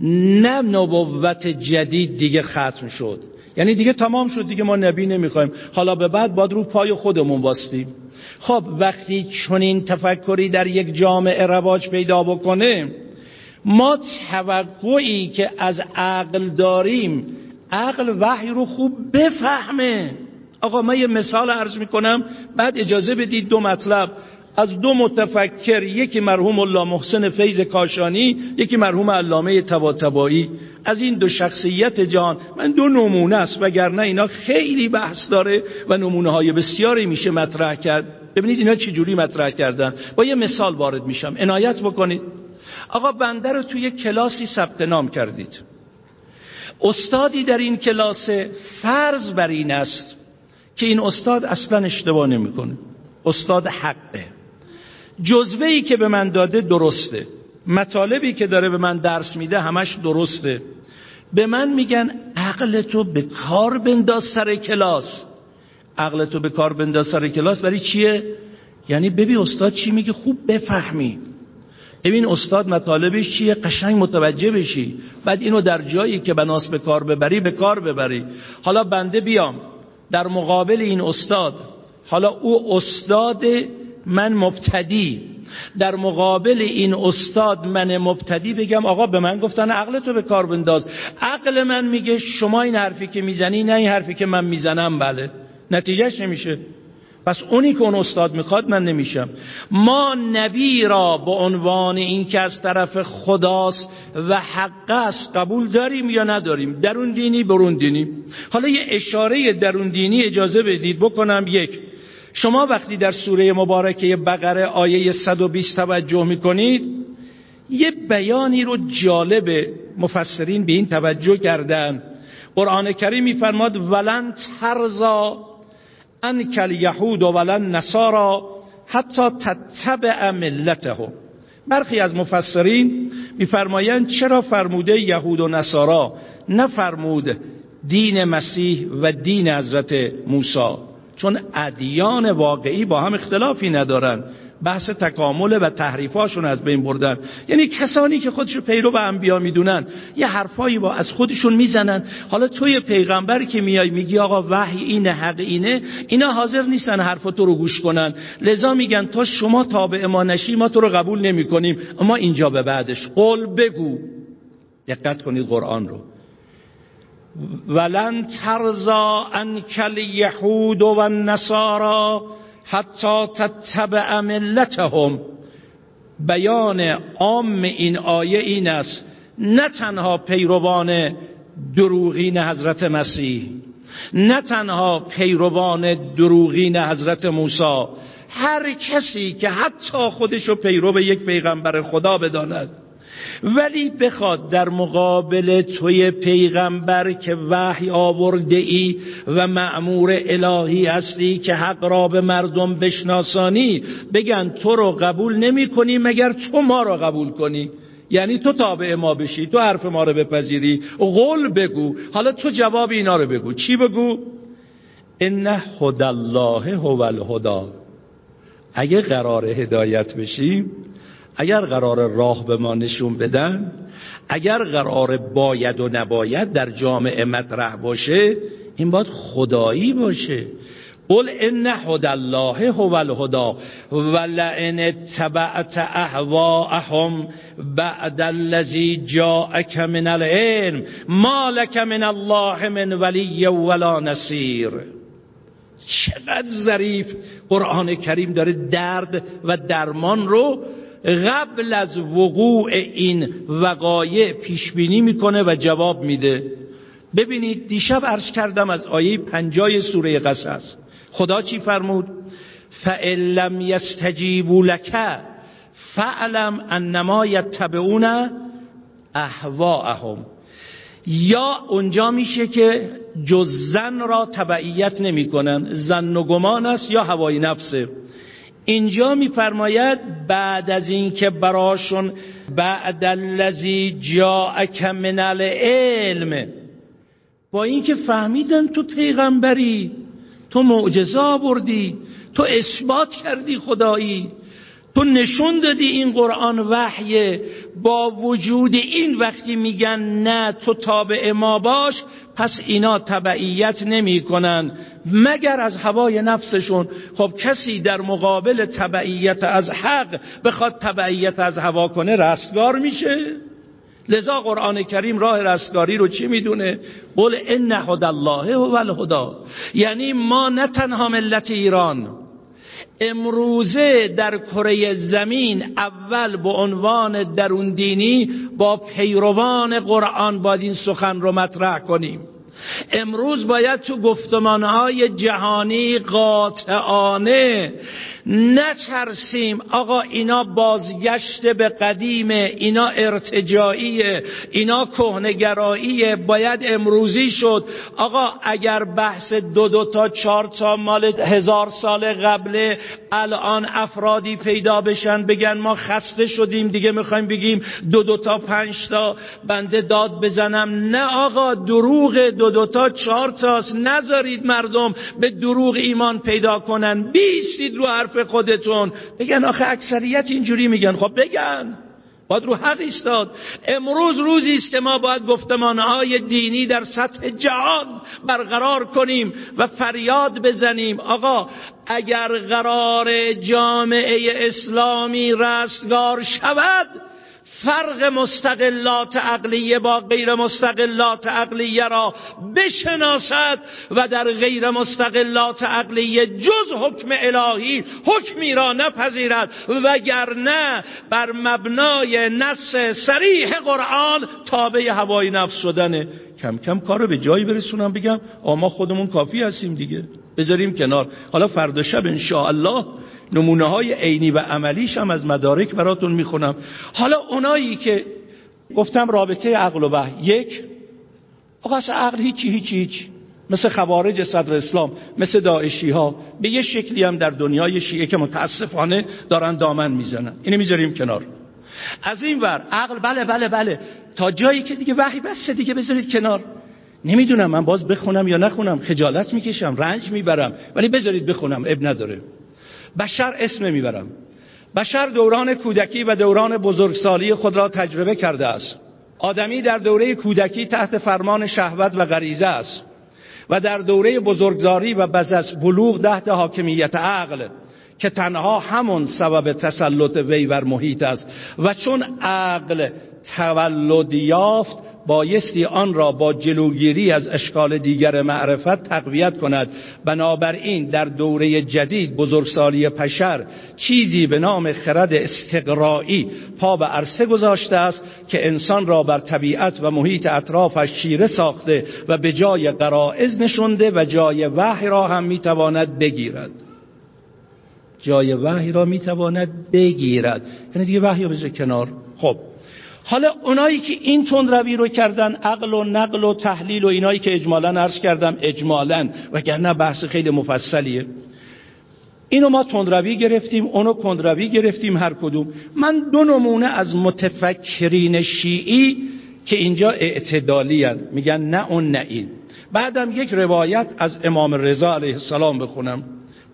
نه نبوت جدید دیگه ختم شد. یعنی دیگه تمام شد دیگه ما نبی نمی‌خوایم. حالا به بعد باید رو پای خودمون باستیم. خب وقتی چنین تفکری در یک جامعه رواج پیدا بکنه ما توقعی که از عقل داریم عقل وحی رو خوب بفهمه. آقا من یه مثال عرض می‌کنم. بعد اجازه بدید دو مطلب. از دو متفکر یکی مرحوم الله محسن فیض کاشانی یکی مرحوم علامه تباتبایی از این دو شخصیت جان من دو نمونه است وگرنه اینا خیلی بحث داره و نمونه های بسیاری میشه مطرح کرد. ببینید اینا چه جوری مطرح کردن. با یه مثال وارد میشم. عنایت بکنید. آقا بنده رو توی کلاسی ثبت نام کردید. استادی در این کلاس فرض بر این است. که این استاد اصلا اشتباه نمی‌کنه. استاد حقه. جزوه ای که به من داده درسته. مطالبی که داره به من درس میده همش درسته. به من میگن عقل تو به کار بنداز سر کلاس. عقل تو به کار بنداز سر کلاس برای چیه؟ یعنی ببین استاد چی میگه خوب بفهمی. ببین استاد مطالبش چیه؟ قشنگ متوجه بشی. بعد اینو در جایی که بناس به کار ببری به کار ببری. حالا بنده بیام. در مقابل این استاد. حالا او استاد من مبتدی. در مقابل این استاد من مبتدی بگم آقا به من گفتن عقل تو به کار بنداز. عقل من میگه شما این حرفی که می‌زنی نه این حرفی که من می‌زنم بله. نتیجهش نمیشه. پس اونی که اون استاد می‌خواد من نمیشم. ما نبی را به عنوان این که از طرف خداست و حق است قبول داریم یا نداریم؟ درون دینی برون دینی. حالا یه اشاره درون دینی اجازه بدید. بکنم یک. شما وقتی در سوره مبارکه بقره آیه 120 توجه می‌کنید یه بیانی رو جالب مفسرین به این توجه کردن. قرآن کریم میفرماد ولن ترزا انکل یهود و ولن نصارا حتی تتبع ملته. برخی از مفسرین میفرمایند چرا فرموده یهود و نصارا نفرمود دین مسیح و دین حضرت موسی؟ چون ادیان واقعی با هم اختلافی ندارن بحث تکامل و تحریفاشون از بین بردن. یعنی کسانی که خودشو پیرو به انبیا می‌دونن یه حرفایی با از خودشون می‌زنن. حالا توی پیغمبر که میای میگی آقا وحی اینه حق اینه اینا حاضر نیستن حرف تو رو گوش کنن. لذا میگن تا شما تابع ما نشی ما تو رو قبول نمی‌کنیم. اما اینجا به بعدش. قول بگو. دقت کنید قرآن رو. ولن ترزا انکل یهود و النصارا حتی تتبع ملتهم. بیان عام این آیه این است. نه تنها پیروان دروغین حضرت مسیح نه تنها پیروان دروغین حضرت موسی هر کسی که حتی خودشو پیرو یک پیغمبر خدا بداند ولی بخواد در مقابل توی پیغمبر که وحی آورده ای و معمور الهی هستی که حق را به مردم بشناسانی بگن تو رو قبول نمی کنی مگر تو ما را قبول کنی؟ یعنی تو تابع ما بشی تو حرف ما رو بپذیری. قول بگو. حالا تو جواب اینا رو بگو. چی بگو؟ ان هدى الله هو الهدى. اگه قرار هدایت بشیم اگر قرار راه به ما نشون بدن اگر قرار باید و نباید در جامعه مطرح باشه این باید خدایی باشه. قل ان هدى الله هو الهدى ولئن اتبعت اهواءهم بعد الذي جاءك من العلم ما لك من الله من ولی ولا نصیر. چقدر ظریف! قرآن کریم داره درد و درمان رو قبل از وقوع این وقایع پیش بینی می‌کنه و جواب میده. ببینید دیشب عرض کردم از آیه پنجای سوره قصص. خدا چی فرمود؟ فَإِن لَّمْ يَسْتَجِيبُوا لَكَ فَاعْلَمْ أَنَّمَا يَتَّبِعُونَ اهواءهم یا اونجا میشه که جز زن را تبعیت نمی‌کنن. زن و گمان است یا هوای نفسه اینجا میفرماید بعد از اینکه براشون بعد الذی جاءک من العلم. با اینکه فهمیدن تو پیغمبری تو معجزه آوردی تو اثبات کردی خدایی تو نشون دادی این قرآن وحیه با وجود این وقتی میگن نه تو تابع ما باش پس اینا تبعیت نمی کنن. مگر از هوای نفسشون خب کسی در مقابل تبعیت از حق بخواد تبعیت از هوا کنه رستگار میشه؟ لذا قرآن کریم راه رستگاری رو چی می‌دونه؟ قل ان هدى الله و الهدى یعنی ما نه تنها ملت ایران امروزه در کره زمین اول به عنوان درون دینی با پیروان قرآن باید این سخن رو مطرح کنیم. امروز باید تو گفتمانهای جهانی قاطعانه نترسیم آقا اینا بازگشت به قدیمه اینا ارتجاعیه اینا کهنگراییه باید امروزی شد. آقا اگر بحث دو دو تا چهار تا مال هزار سال قبله الان افرادی پیدا بشن بگن ما خسته شدیم دیگه می‌خوایم بگیم دو دو تا پنج تا بنده داد بزنم. نه آقا دروغ دو دو تا چهار تاست. نذارید مردم به دروغ ایمان پیدا کنن. بیستید رو حرف خودتون. بگن آخه اکثریت اینجوری میگن. خب بگن. باید رو حق ایستاد. امروز روزی است که ما باید گفتمانهای دینی در سطح جهان برقرار کنیم و فریاد بزنیم. آقا اگر قرار جامعه اسلامی رستگار شود فرق مستقلات عقلیه با غیر مستقلات عقلیه را بشناسد و در غیر مستقلات عقلیه جز حکم الهی حکمی را نپذیرد. وگرنه بر مبنای نص سریح قرآن تابع هوای نفس شدنه کم کم کارو به جایی برسونم بگم. آما خودمون کافی هستیم دیگه. بذاریم کنار. حالا فردا شب الله نمونه های عینی و عملیش هم از مدارک براتون می‌خونم. حالا اونایی که گفتم رابطه عقل و وحی یک آقا اصلا عقل هیچی هیچی هیچ مثل خوارج صدر اسلام مثل داعشی ها به یه شکلی هم در دنیای شیعه که متاسفانه دارن دامن می‌زنن. اینو می‌ذاریم کنار. از این ور عقل بله بله بله. تا جایی که دیگه وحی بسته دیگه بذارید کنار. نمی‌دونم من باز بخونم یا نخونم. خجالت می‌کشم رنج می‌برم. ولی بذارید بخونم اب نداره. بشر اسم می‌برم. بشر دوران کودکی و دوران بزرگسالی خود را تجربه کرده است. آدمی در دوره کودکی تحت فرمان شهوت و غریزه است و در دوره بزرگزاری و بعد از بلوغ تحت حاکمیت عقل که تنها همون سبب تسلط وی بر محیط است و چون عقل تولد یافت بایستی آن را با جلوگیری از اشکال دیگر معرفت تقویت کند. بنابراین در دوره جدید بزرگسالی پشر چیزی به نام خرد استقرایی پا به عرصه گذاشته است که انسان را بر طبیعت و محیط اطرافش چیره ساخته و به جای قرائز نشونده و جای وحی را هم می‌تواند بگیرد. جای وحی را می‌تواند بگیرد. یعنی دیگه وحی رو کنار. خب. حالا اونایی که این روی رو کردن عقل و نقل و تحلیل و اینایی که اجمالا عرض کردم اجمالا وگرنه بحث خیلی مفصلیه. اینو ما تندروی گرفتیم اونو کندروی گرفتیم هر کدوم. من دو نمونه از متفکرین شیعی که اینجا اعتدالی. میگن نه اون نه این. بعدم یک روایت از امام رضا علیه السلام بخونم.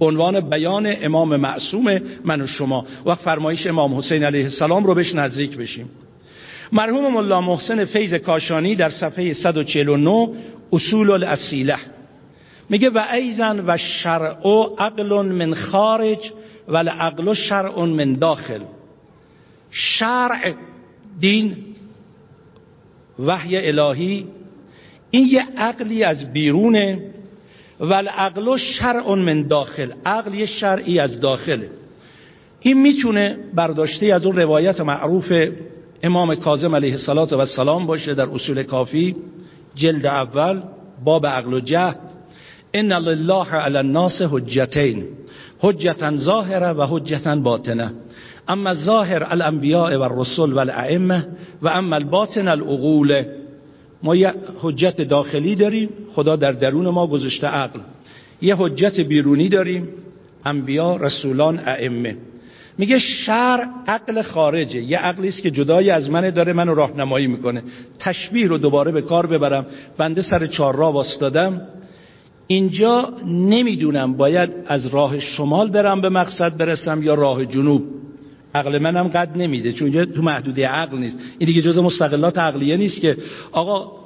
عنوان بیان امام معصوم من و شما و فرمایش امام حسین علیه السلام رو بهش نزدیک بشیم. مرحوم ملا محسن فیض کاشانی در صفحه 149 اصول الاسیله میگه و ایزن و شرع عقل من خارج و العقل شرع من داخل. شرع دین وحی الهی این یه عقلی از بیرونه و العقل شرع من داخل. عقل یه شرعی از داخله. این می‌تونه برداشته از اون روایت معروف امام کاظم علیه السلام باشه در اصول کافی جلد اول باب عقل و جهد ان لله علی الناس حجتین حجتا ظاهره و حجتا باطنه. اما ظاهر الانبیاء و الرسل و الائمه و اما الباطن العقول. ما یه حجت داخلی داریم خدا در درون ما گذاشته عقل. یه حجت بیرونی داریم انبیا رسولان ائمه. میگه شر عقل خارجه. یه عقلی است که جدای از منه داره منو راهنمایی می‌کنه. تشبیه رو دوباره به کار ببرم بنده سر چهار راه واستادم. اینجا نمی‌دونم باید از راه شمال برم به مقصد برسم یا راه جنوب. عقل منم قد نمیده چون اینجا تو محدوده عقل نیست. این دیگه جز مستقلات عقلیه نیست که آقا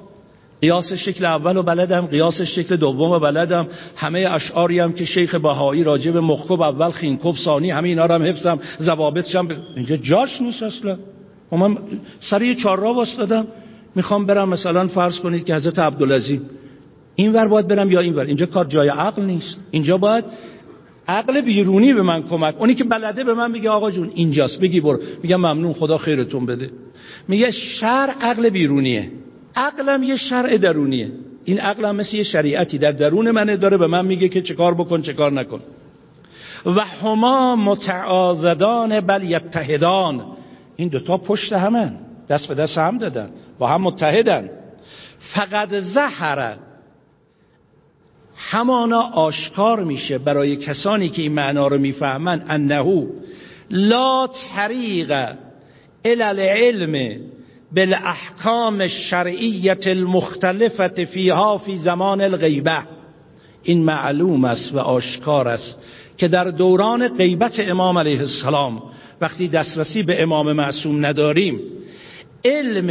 قیاس شکل اول و بلدم قیاس شکل دوم و بلدم. همه اشعاری هم که شیخ بهایی راجع به مخکب اول خینکب ثانی همه اینا رو هم حفظم. ضوابطشم ب... اینجا جاش نیست اصلا. و من سر چهار را واسطادم می‌خوام برم مثلا فرض کنید که حضرت عبدالعظیم. این ور باید برم یا این ور؟ اینجا کار جای عقل نیست. اینجا باید عقل بیرونی به من کمک. اونی که بلده به من میگه آقا جون اینجاست. بگی برو. میگم ممنون خدا خیرتون بده. میگه شر عقل بیرونیه. عقلم یه شرع درونیه. این عقلم مثل یه شریعتی. در درون منه داره به من میگه که چه کار بکن چه کار نکن. و هما متعاضدان بل یتحدان. این دوتا پشت همن. دست به دست هم دادن. با هم متحدن. فقط زهره. همانا آشکار میشه برای کسانی که این معنا رو می‌فهمن. انهو. لا طریق الالعلم بالاحکام الشرعیت المختلفت فیها فی زمان الغیبه. این معلوم است و آشکار است که در دوران غیبت امام علیه السلام وقتی دسترسی به امام معصوم نداریم علم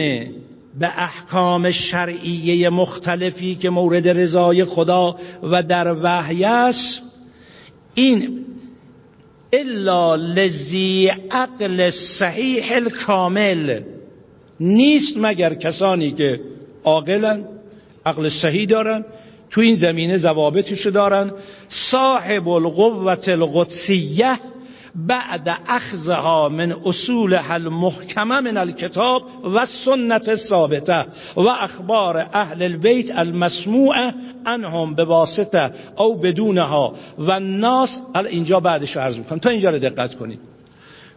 به احکام شرعیه مختلفی که مورد رضای خدا و در وحی است این الا لذی عقل صحیح الکامل. نیست مگر کسانی که عاقلن عقل صحیح دارن تو این زمینه ضوابطش دارن صاحب القوت القدسیه بعد اخذها من اصول المحکمه من الكتاب و سنت ثابته و اخبار اهل البیت المسموعه انهم به واسطه او بدونها. و الناس اینجا بعدش عرض می‌کنم تا اینجا رو دقت کنید.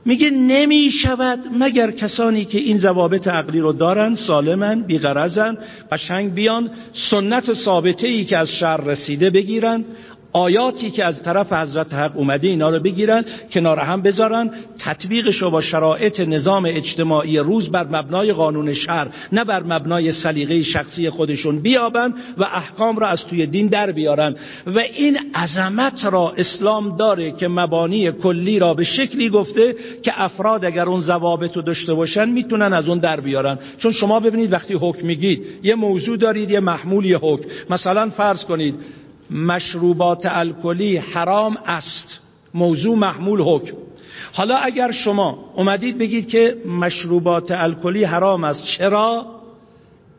میگه نمی شود مگر کسانی که این ضوابط عقلی رو دارن سالمن بیغرزن قشنگ بیان سنت ثابته ای که از شر رسیده بگیرن. آیاتی که از طرف حضرت حق اومده اینا رو بگیرن کنار هم بذارن. تطبیقش رو با شرایط نظام اجتماعی روز بر مبنای قانون شهر نه بر مبنای سلیقه شخصی خودشون بیابن و احکام را از توی دین در بیارن. و این عظمت را اسلام داره که مبانی کلی را به شکلی گفته که افراد اگر اون ضوابط رو داشته باشن می‌تونن از اون در بیارن. چون شما ببینید وقتی حکم میگید یه موضوع دارید یه محمول یه حکم. مثلا فرض کنید مشروبات الکلی حرام است. موضوع محمول حکم. حالا اگر شما اومدید بگید که مشروبات الکلی حرام است چرا؟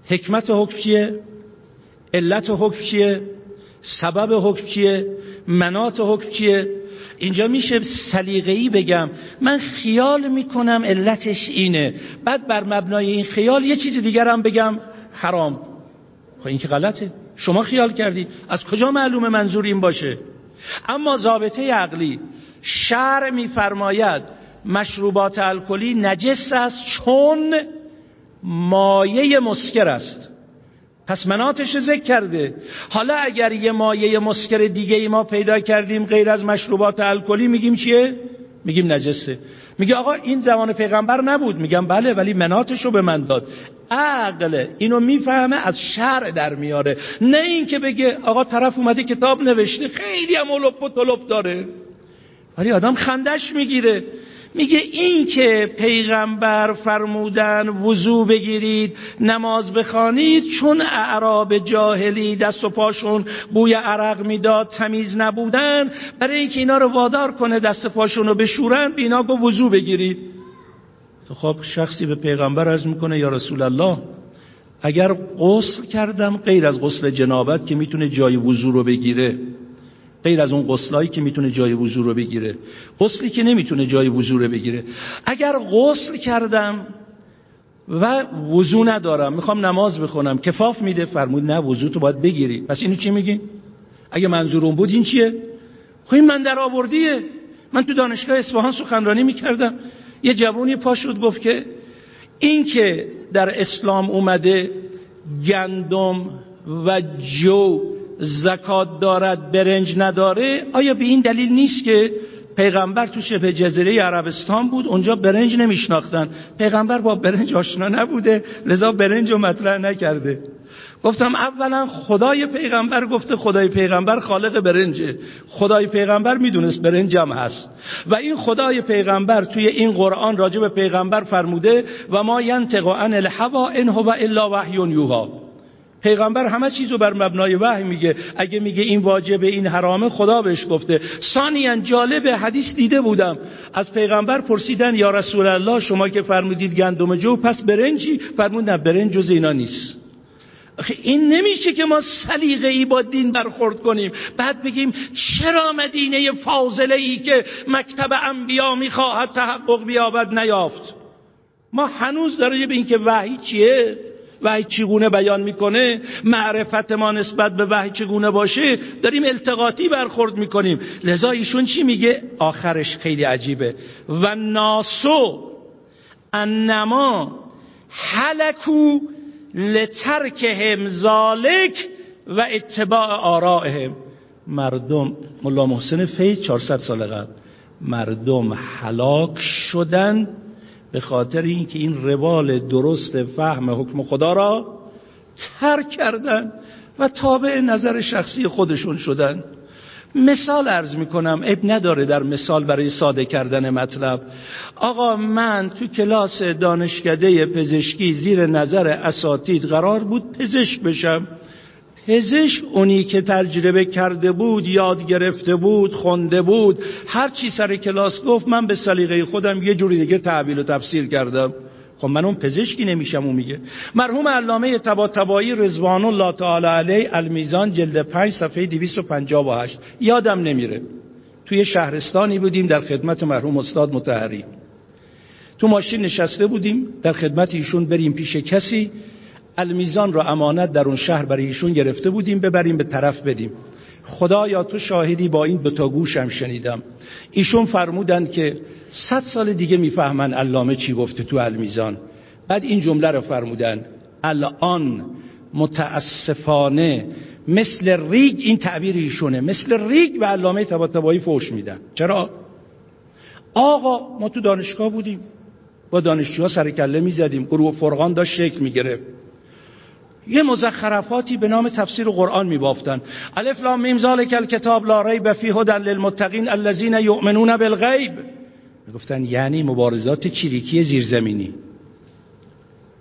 حکمت حکم چیه؟ علت حکم چیه؟ سبب حکم چیه؟ منات حکم چیه؟ اینجا میشه سلیقه‌ای بگم. من خیال می‌کنم علتش اینه. بعد بر مبنای این خیال یه چیز دیگر هم بگم حرام. خب این که غلطه. شما خیال کردی از کجا معلومه منظور این باشه؟ اما ضابطه عقلی شرع میفرماید مشروبات الکلی نجس است چون مایه مسکر است. پس مناتش ذکر کرده. حالا اگر یه مایه مسکر دیگه ای ما پیدا کردیم غیر از مشروبات الکلی میگیم چیه؟ میگیم نجسه. میگه آقا این زمان پیغمبر نبود. میگم بله ولی مناتشو به من داد. عقل اینو می‌فهمه از شرع در میاره. نه اینکه بگه آقا طرف اومده کتاب نوشته خیلی هم و طلب داره. ولی آدم خندش می‌گیره. میگه این که پیغمبر فرمودن وضو بگیرید نماز بخوانید چون اعراب جاهلی دست و پاشون بوی عرق می‌داد تمیز نبودن برای اینکه اینا رو وادار کنه دست پاشون رو بشورن بینا گو وضو بگیرید. خب شخصی به پیغمبر عرض می‌کنه یا رسول الله اگر غسل کردم غیر از غسل جنابت که می‌تونه جای وضو رو بگیره. غیر از اون غسلایی که می‌تونه جای وضو رو بگیره. غسلی که نمی‌تونه جای وضو رو بگیره. اگر غسل کردم و وضو ندارم می‌خوام نماز بخونم کفاف میده فرمود نه وضو تو باید بگیری. پس اینو چی میگی؟ اگه منظور اون بود این چیه؟ خب این من در آوردیه. من تو دانشگاه اصفهان سخنرانی می‌کردم. یه جوونی پا شد گفت که این که در اسلام اومده گندم و جو زکات دارد برنج نداره. آیا به این دلیل نیست که پیغمبر تو شبه جزیره عربستان بود؟ اونجا برنج نمیشناختن. پیغمبر با برنج آشنا نبوده لذا برنج رو مطرح نکرده. گفتم اولا خدای پیغمبر گفته خدای پیغمبر خالق برنجه. خدای پیغمبر می‌دونست برنج هم هست. و این خدای پیغمبر توی این قرآن راجع به پیغمبر فرموده و ما ینطق عن الهوا ان هو الا وحی یوها. پیغمبر همه چیزو بر مبنای وحی میگه. اگه میگه این واجبه این حرامه خدا بهش گفته. ثانیا جالب حدیث دیده بودم. از پیغمبر پرسیدن یا رسول الله شما که فرمودید گندم جو پس برنجی؟ فرمود نه برنج جز اینا نیست. این نمیشه که ما سلیقه ای با دین برخورد کنیم. بعد بگیم چرا مدینه فاضله ای که مکتب انبیا می‌خواهد تحقق بیابد نیافت؟ ما هنوز داره به اینکه وحی چیه؟ وحی چگونه بیان می‌کنه؟ معرفت ما نسبت به وحی چگونه باشه؟ داریم التقاطی برخورد می‌کنیم. لذا ایشون چی میگه؟ آخرش خیلی عجیبه. و ناسو انما حلکو لترکهم ذالک و اتباع آرائهم. مردم ملا محسن فیض 400 سال قبل. مردم حلاک شدن. به خاطر اینکه این روال درست فهم حکم خدا را ترک کردن و تابع نظر شخصی خودشون شدن. مثال ارز می‌کنم اب نداره در مثال برای ساده کردن مطلب. آقا من تو کلاس دانشکده پزشکی زیر نظر اساتید قرار بود پزشک بشم. پزشک اونی که تجربه کرده بود یاد گرفته بود خونده بود هر چی سر کلاس گفت من به سلیقه خودم یه جوری دیگه تعبیل و تفسیر کردم. خب من اون پزشکی نمیشم اون میگه. مرحوم علامه تبا تبایی رضوان الله تعالی علیه المیزان جلد 5 صفحه 258 یادم نمیره. توی شهرستانی بودیم در خدمت مرحوم استاد متحری. تو ماشین نشسته بودیم در خدمت ایشون بریم پیش کسی. المیزان را امانت در اون شهر برای ایشون گرفته بودیم ببریم به طرف بدیم. خدایا تو شاهدی با این دوتا گوشم شنیدم. ایشون فرمودند که صد سال دیگه می‌فهمن علامه چی گفته تو المیزان. بعد این جمله رو فرمودن. الان متاسفانه مثل ریگ این تعبیر ایشونه. مثل ریگ به علامه طباطبایی فوش میدن. چرا؟ آقا ما تو دانشگاه بودیم. با دانشجوها سر کله می‌زدیم. گروه فرقان داشت شکل می‌گرفت. یه مزخرفاتی به نام تفسیر قرآن میبافتن. الف لام میم ذالک الکتاب لا ریب فیه هدى للمتقین الذین یؤمنون بالغیب. می‌گفتن یعنی مبارزات چریکی زیرزمینی.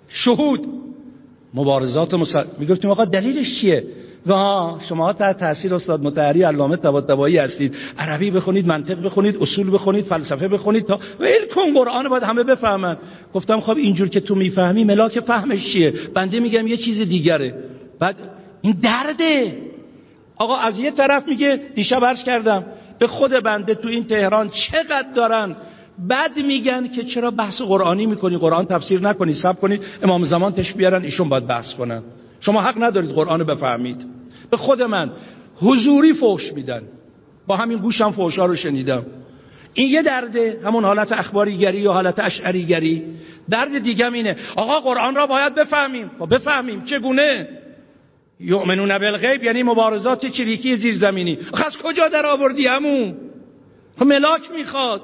شهود. مبارزات مسل... می‌گفتیم آقا دلیلش چیه؟ و شما تحت تاثیر استاد متحری علامه طباطبایی هستید. عربی بخونید منطق بخونید اصول بخونید فلسفه بخونید تا ول کن قرآن باید همه بفهمن. گفتم خب اینجور که تو می‌فهمی ملاک فهمش چیه؟ بنده میگم یه چیز دیگره. بعد این درده. آقا از یه طرف میگه دیشب عرض کردم به خود بنده تو این تهران چقدر دارن؟ بعد میگن که چرا بحث قرآنی می‌کنی؟ قرآن تفسیر نکنی سب کنید امام زمان تش بیارن ایشون باید بحث کنن. شما حق ندارید قرآن بفهمید. به خود من حضوری فوش میدن. با همین گوشم فوشا رو شنیدم. این یه درده همون حالت اخباریگری یا حالت اشعریگری. درد دیگه اینه. آقا قرآن را باید بفهمیم. خب بفهمیم. چگونه؟ یؤمنون بالغیب یعنی مبارزات چریکی زیرزمینی. از کجا در آوردی همون خب ملاک می‌خواد.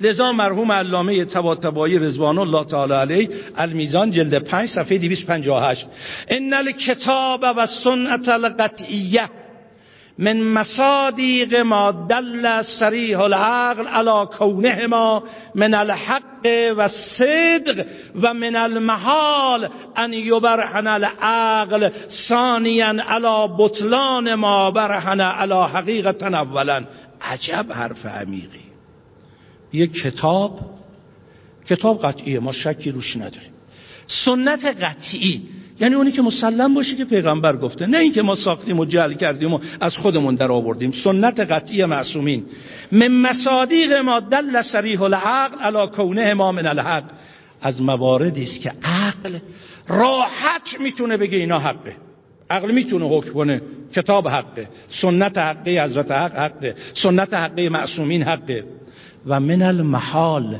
لذا مرحوم علامه طباطبایی رضوان الله تعالی علیه المیزان جلد 5 صفحه 258 ان الکتاب و سنت القطعیه من مصادیق ما دل سریح العقل على کونهما من الحق و صدق و من المحال ان یبرهن العقل ثانیا على بطلان ما برهن على حقیقت اولا. عجب حرف عمیقی. یک کتاب کتاب قطعیه ما شکی روش نداریم. سنت قطعی یعنی اونی که مسلم باشه که پیغمبر گفته نه اینکه ما ساختیم و جعل کردیم و از خودمون در آوردیم. سنت قطعی معصومین. من مصادیق ما دل سریح العقل علی کونه ما من الحق. از مواردی است که عقل راحت می‌تونه بگه اینا حقه. عقل می‌تونه حکم کنه کتاب حقه. سنت حقه حضرت حق حقه. سنت حقه معصومین حقه. و من المحال.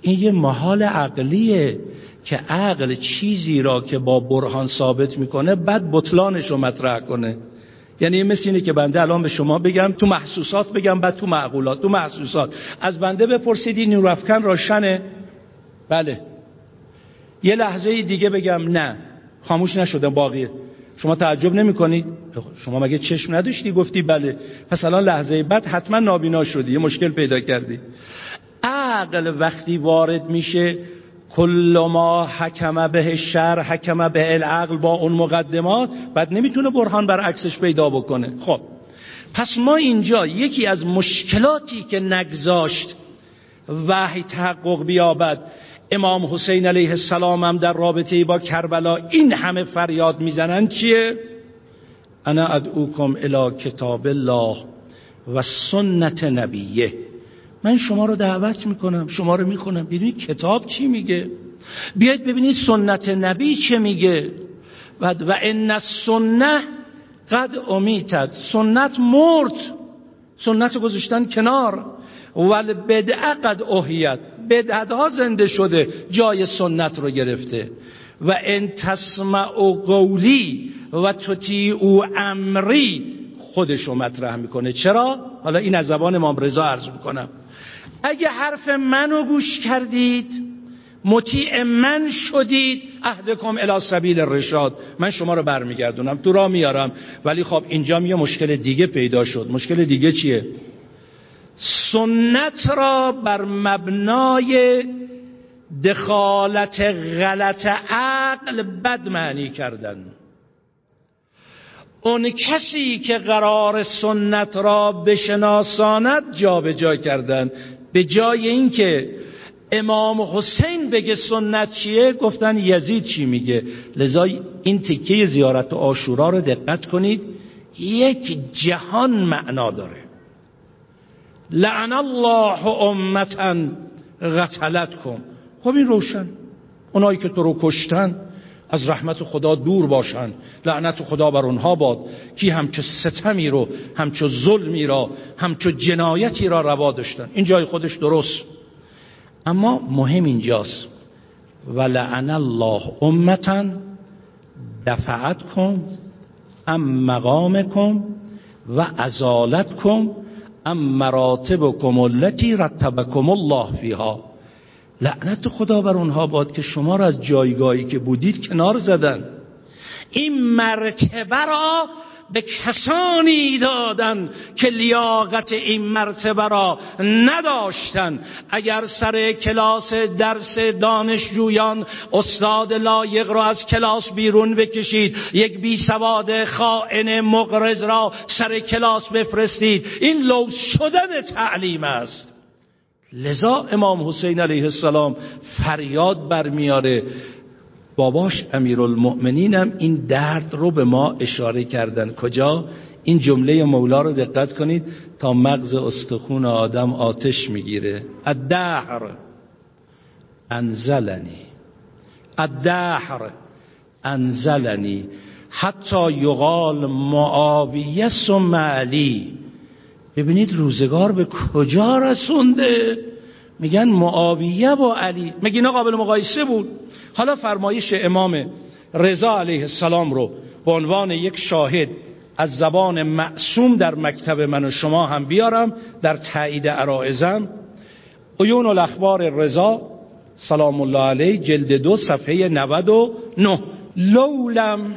این یه محال عقلیه که عقل چیزی را که با برهان ثابت می‌کنه بعد بطلانش رو مطرح کنه. یعنی مثل اینه که بنده الان به شما بگم تو محسوسات بگم بعد تو معقولات تو محسوسات. از بنده بپرسید این نورافکن راشنه بله. یه لحظه دیگه بگم نه. خاموش نشده باقیه. شما تعجب نمی کنید شما مگه چشم نداشتی؟ گفتی بله. پس الان لحظه بعد حتما نابینا شدی. یه مشکل پیدا کردی. عقل وقتی وارد میشه کل ما حکم به شر حکم به العقل با اون مقدمات بعد نمی‌تونه برهان بر عکسش پیدا بکنه. خب. پس ما اینجا یکی از مشکلاتی که نگذاشت وحی تحقق بیابد امام حسین علیه السلام هم در رابطه با کربلا این همه فریاد می‌زنن چیه؟ انا ادعوکم الى کتاب الله و سنت نبیه. من شما رو دعوت می‌کنم شما رو می‌خونم. ببینید کتاب چی میگه؟ بیاید ببینید سنت نبی چه میگه. و, و ان السنه قد امیتد سنت مرد. سنت گذاشتن کنار. ول بدعه قد احیت. بدعت ها زنده شده جای سنت رو گرفته. و ان تسمع و قولی و او امری خودش رو مطرح می‌کنه. چرا؟ حالا این از زبان امام رضا عرض می‌کنم. اگه حرف منو گوش کردید مطیع من شدید اهدکم الی سبیل الرشاد. من شما رو برمیگردونم تو را میارم. ولی خب اینجا یه مشکل دیگه پیدا شد. مشکل دیگه چیه؟ سنت را بر مبنای دخالت غلط عقل بد معنی کردن. اون کسی که قرار سنت را بشناساند جا به جا کردن. به جای اینکه امام حسین بگه سنت چیه گفتن یزید چی میگه. لذا این تکیه زیارت آشورا رو دقت کنید یک جهان معنا داره. لعن الله امتا غتلت کن. خب این روشن. اونایی که تو رو کشتن از رحمت خدا دور باشن. لعنت خدا بر اونها باد. کی همچو ستمی رو همچو ظلمی را همچو جنایتی را روا داشتن. این جای خودش درست. اما مهم اینجاست. و لعن الله امتا دفعت کن ام مقامکم و ازالت کن ام مراتبکم التي رتبکم الله فیها. لعنت خدا بر اونها باد که شما را از جایگاهی که بودید کنار زدن. این مرتبه را به کسانی دادن که لیاقت این مرتبه را نداشتن. اگر سر کلاس درس دانشجویان استاد لایق را از کلاس بیرون بکشید یک بی سواد خائن مقرز را سر کلاس بفرستید این لوس شدن تعلیم است. لذا امام حسین علیه السلام فریاد برمیاره. باباش امیرالمؤمنینم این درد رو به ما اشاره کردن. کجا؟ این جمله مولا رو دقت کنید. تا مغز استخون آدم آتش می‌گیره. الدهر انزلنی. الدهر انزلنی. حتی یقال معاویه ثم علی. ببینید روزگار به کجا رسونده؟ میگن معاویه با علی. مگه اینا قابل مقایسه بود. حالا فرمایش امام رضا علیه السلام رو به عنوان یک شاهد از زبان معصوم در مکتب من و شما هم بیارم در تایید عرائزم. عیون الاخبار رضا سلام الله علیه جلد دو صفحه 99 لولم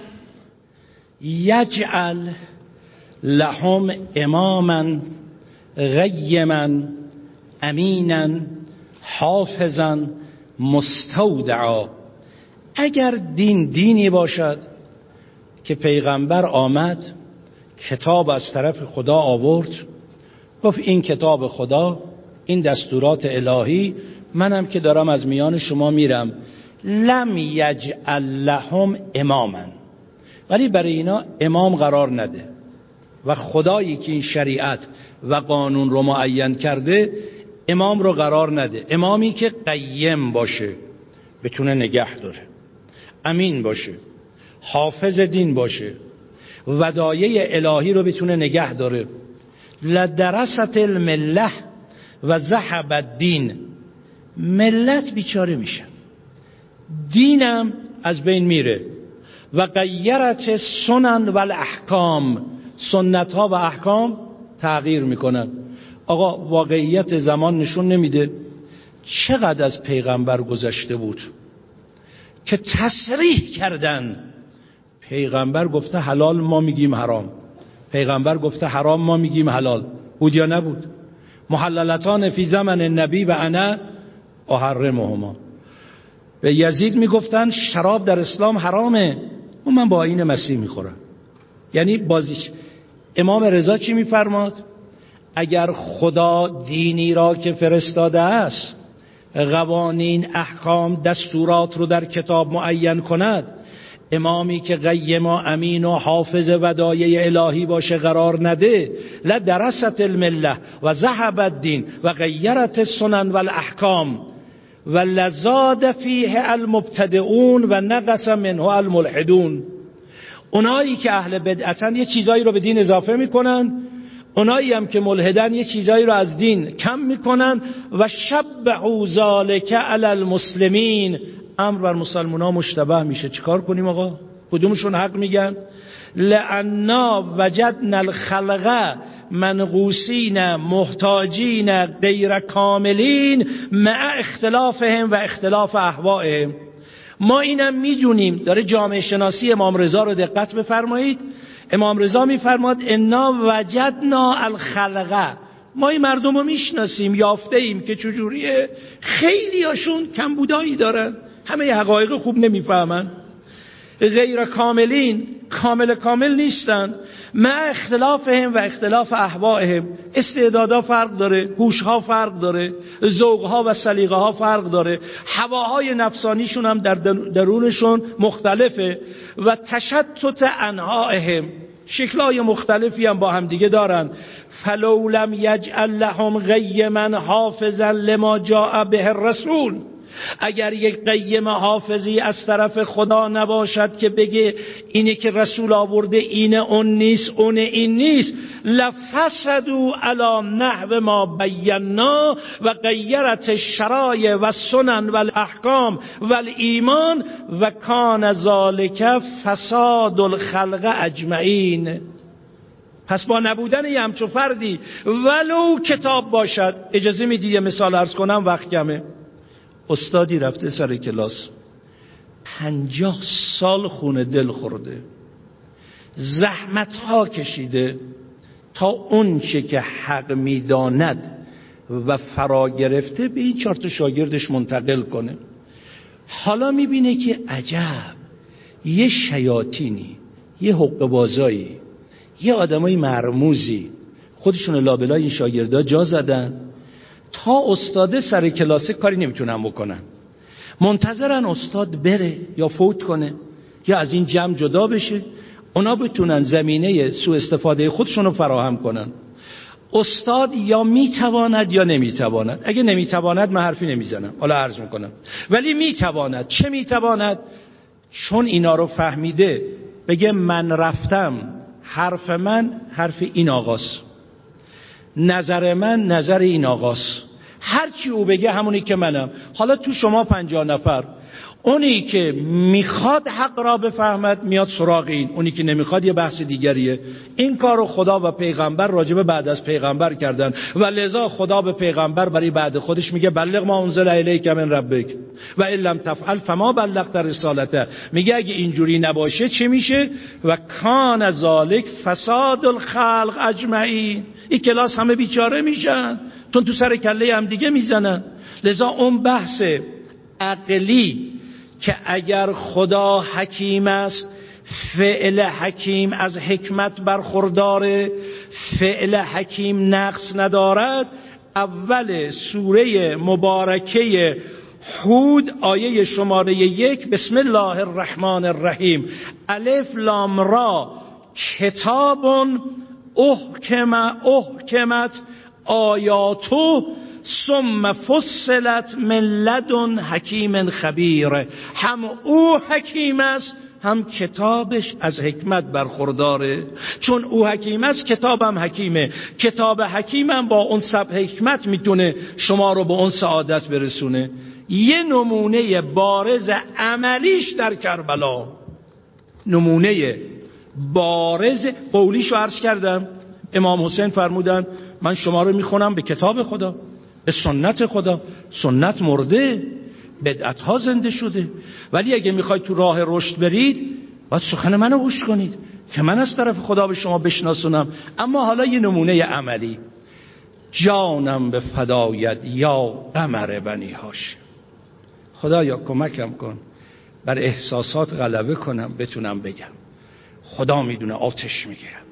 یجعل لهم اماما غیما امینا حافظا مستودعا. اگر دین دینی باشد که پیغمبر آمد کتاب از طرف خدا آورد گفت این کتاب خدا این دستورات الهی منم که دارم از میان شما میرم. لم یجعل لهم اماما. ولی برای اینا امام قرار نده. و خدایی که این شریعت و قانون رو معین کرده امام رو قرار نده. امامی که قیم باشه بتونه نگه داره. امین باشه حافظ دین باشه ودایه الهی رو بتونه نگه داره. لدرست المله و زحب الدین. ملت بیچاره میشن دینم از بین میره. و غیرت سنن و الاحکام. سنت ها و احکام تغییر می‌کنن آقا واقعیت زمان نشون نمیده چقدر از پیغمبر گذشته بود که تصریح کردن. پیغمبر گفته حلال ما میگیم حرام. پیغمبر گفته حرام ما میگیم حلال. بود یا نبود؟ محللتان فی زمن نبی و انا احرمهما. به یزید می‌گفتن شراب در اسلام حرامه. و من با این مسیح می‌خورم. یعنی بازیش امام رضا چی میفرماد؟ اگر خدا دینی را که فرستاده است قوانین احکام دستورات رو در کتاب معین کند امامی که قیم و امین و حافظ ودایه الهی باشه قرار نده لدرست المله و ذهب الدین و غیرت السنن و الاحکام و لزاد فیه المبتدعون و نقص منه الملحدون. اونایی که اهل بدعتن یه چیزایی رو به دین اضافه می‌کنن اونایی هم که ملحدن یه چیزایی رو از دین کم می‌کنن و شب ذالک علی المسلمین. امر بر مسلمان ها مشتبه میشه. چیکار کنیم آقا؟ کدومشون حق میگن؟ لعنا وجدنا الخلقه منقوسین محتاجین غیر کاملین مع اختلافهم و اختلاف احوائهم ما اینم می‌دونیم. داره جامعه شناسی امام رضا رو دقت بفرمایید. امام رضا میفرماد انا وجدنا الخلقه ما این مردم رو می‌شناسیم یافته ایم که چجوریه. خیلی هاشون کمبودایی دارن. همه حقایق خوب نمی‌فهمن. غیر کاملین کامل کامل نیستن. ما اختلافهم و اختلاف احوائهم استعدادها فرق داره هوشها فرق داره ذوقها و سلیقه ها فرق داره. هواهای نفسانیشون هم در درونشون مختلفه و تشتت انهاهم شکلهای مختلفی هم با هم دیگه دارن. فلولم یجعل لهم غیمن حافظا لما جاء به الرسول. اگر یک قیم حافظی از طرف خدا نباشد که بگه اینه که رسول آورده این اون نیست اون این نیست. لفسدو علا نحو ما بینا و غیرت شرای و سنن و الاحکام و ایمان و کان ذالک فساد الخلق اجمعین. پس با نبودن یه همچو فردی ولو کتاب باشد. اجازه میدی یه مثال ارز کنم؟ وقت کمه. استادی رفته سر کلاس. پنجاه سال خونه دل خورده. زحمت ها کشیده تا اون چه که حق می‌داند و فرا گرفته به این چهار شاگردش منتقل کنه. حالا می‌بینه که عجب یه شیاطینی یه حق بازایی یه آدمای مرموزی خودشون لابلای این شاگردا جا زدن. تا استاده سر کلاسه کاری نمی‌تونن بکنن. منتظرن استاد بره یا فوت کنه یا از این جمع جدا بشه. اونا بتونن زمینه سو استفاده خودشون رو فراهم کنن. استاد یا می‌تواند یا نمی‌تواند. اگه نمی‌تواند من حرفی نمی‌زنم. حالا عرض می‌کنم. ولی می‌تواند. چه می‌تواند؟ چون اینا رو فهمیده بگه من رفتم حرف من حرف این آقاست. نظر من نظر این آقاست. هرچی او بگه همونی که منم. حالا تو شما پنجاه نفر. اونی که می‌خواد حق را بفهمد میاد سراغ این. اونی که نمی‌خواد یه بحث دیگریه. این کار خدا و پیغمبر راجبه بعد از پیغمبر کردن. و لذا خدا به پیغمبر برای بعد خودش میگه بلغ ما انزل الیک من ربک. و لم تفعل فما بلغت رسالته. میگه اگه اینجوری نباشه چه میشه؟ و کان ذالک فساد الخلق اجمعین. این کلاس همه بیچاره میشن. چون تو سر کله هم دیگه می‌زنن لذا اون بحث عقلی که اگر خدا حکیم است فعل حکیم از حکمت برخورداره فعل حکیم نقص ندارد اول سوره مبارکه حود آیه شماره یک بسم الله الرحمن الرحیم. الف لام را کتاب احکم احکمت آیاتو ثم فصلت من لدن حکیم خبیر. هم او حکیم است هم کتابش از حکمت برخورداره. چون او حکیم است کتابم حکیمه. کتاب حکیمم با اون سب حکمت می‌تونه شما رو به اون سعادت برسونه. یه نمونه بارز عملیش در کربلا. نمونه بارز قولیشو عرض کردم. امام حسین فرمودن من شما رو می‌خونم به کتاب خدا به سنت خدا. سنت مرده بدعت ها زنده شده. ولی اگه می‌خواید تو راه رشد برید باید سخن منو گوش کنید که من از طرف خدا به شما بشناسونم. اما حالا یه نمونه عملی. جانم به فدایت یا قمر بنی هاش خدایا کمکم کن. بر احساسات غلبه کنم بتونم بگم. خدا می‌دونه آتش می‌گیرم.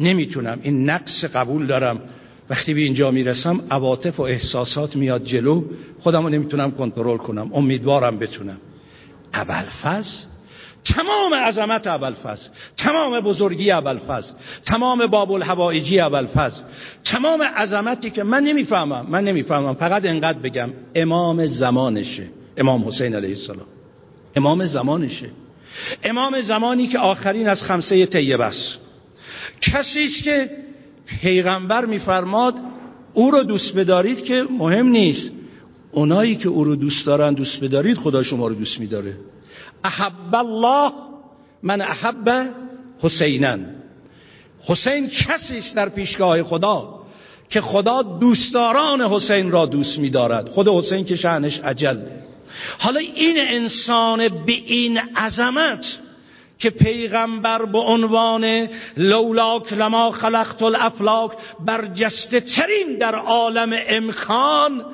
نمی‌تونم. این نقص قبول دارم. وقتی به اینجا می‌رسم عواطف و احساسات میاد جلو. خودم رو نمی‌تونم کنترل کنم. امیدوارم بتونم. ابلفز تمام عظمت ابلفز تمام بزرگی ابلفز تمام باب الحوائجی ابلفز تمام عظمتی که من نمی‌فهمم. من نمی‌فهمم. فقط انقدر بگم امام زمانشه. امام حسین علیه السلام. امام زمانشه. امام زمانی که آخرین از خمسه طیبه است. کسی که پیغمبر میفرماد او رو دوست بدارید که مهم نیست. اونایی که او رو دوست دارن دوست بدارید خدا شما رو دوست میداره. احب الله من احب حسینن حسین کسی است در پیشگاه خدا که خدا دوستداران حسین را دوست میدارد. خود حسین که شعنش عجل حالا این انسان به این عظمت که پیغمبر به عنوان لولاک لما خلقت الافلاک برجسته ترین در عالم امکان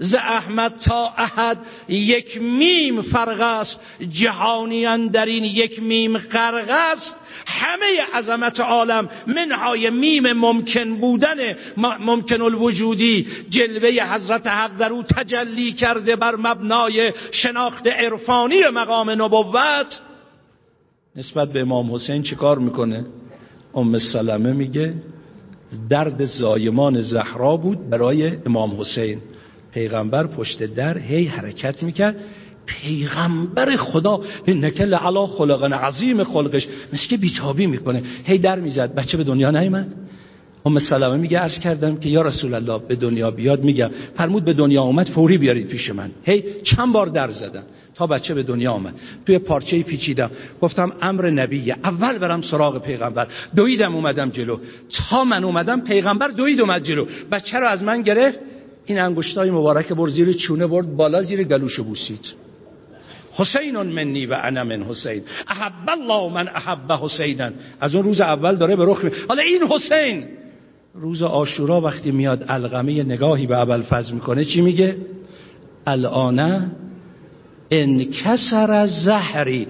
ز احمد تا احد یک میم فرق است. جهانی اندر این یک میم غرق است. همه عظمت عالم منهای میم ممکن بودن ممکن الوجودی. جلوه حضرت حق در او تجلی کرده بر مبنای شناخت عرفانی مقام نبوت. نسبت به امام حسین چیکار می‌کنه؟ ام سلمه میگه درد زایمان زهرا بود برای امام حسین. پیغمبر پشت در هی حرکت می‌کرد. پیغمبر خدا انک لعلا خلق عظیم خلقش. مثل که بیتابی می‌کنه. هی در می‌زد. بچه به دنیا نیامد ام سلمه میگه عرض کردم که یا رسول الله به دنیا بیاد میگم. فرمود به دنیا اومد فوری بیارید پیش من. هی چند بار در زدم تا بچه به دنیا آمد. توی پارچه پیچیدم. گفتم امر نبیه اول برم سراغ پیغمبر. دویدم اومدم جلو. تا من اومدم پیغمبر دوید اومد جلو. بچه رو از من گرفت. این انگشتای مبارک بر زیر چونه برد بالا زیر گلوش بوسید. حسین منی و انا من حسین. احب الله من احب حسینا. از اون روز اول داره به رخ حالا این حسین روز آشورا وقتی میاد القمه نگاهی به ابوالفضل می‌کنه چی میگه؟ الان انکسر از زهری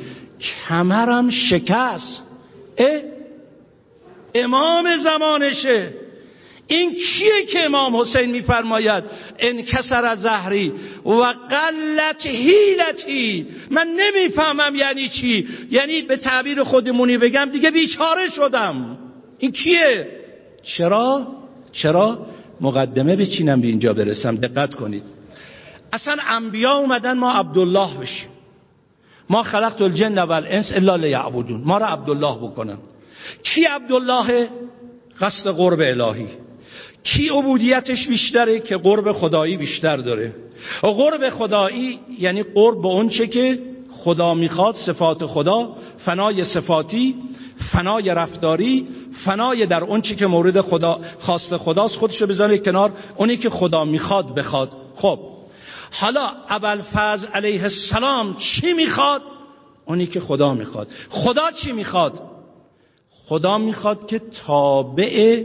کمرم شکست. امام زمانشه. این کیه که امام حسین میفرماید؟ انکسر از زهری و قلت هیلتی من نمی‌فهمم یعنی چی. یعنی به تعبیر خودمونی بگم دیگه بیچاره شدم. این کیه؟ چرا؟ چرا؟ مقدمه بچینم به اینجا برسم دقت کنید. اصلا انبیا اومدن ما عبدالله بشیم. ما خلقت الجن و الانس الا لیعبدون. ما را عبدالله بکنن. کی عبدالله؟ قصد قرب الهی. کی عبودیتش بیشتره که قرب خدایی بیشتر داره؟ قرب خدایی یعنی قرب به اون چه که خدا می‌خواد صفات خدا فنای صفاتی فنای رفتاری فنای در اون چی که مورد خدا خواست خداست خودشو بذاره کنار اونی که خدا می‌خواد بخواد. خب حالا فاز علیه السلام چی می‌خواد؟ اونی که خدا می‌خواد. خدا چی می‌خواد؟ خدا می‌خواد که تابع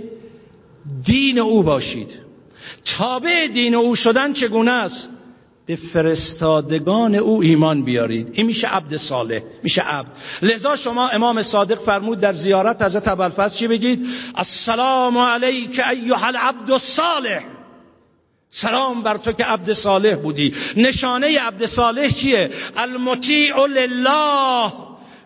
دین او باشید. تابع دین او شدن چگونه است؟ به فرستادگان او ایمان بیارید. این میشه عبد صالح. میشه عبد. لذا شما امام صادق فرمود در زیارت حضرت ابوالفضل چی بگید؟ السلام علیک ایها العبد الصالح. سلام بر تو که عبد صالح بودی. نشانه عبد صالح چیه؟ المطیع لله.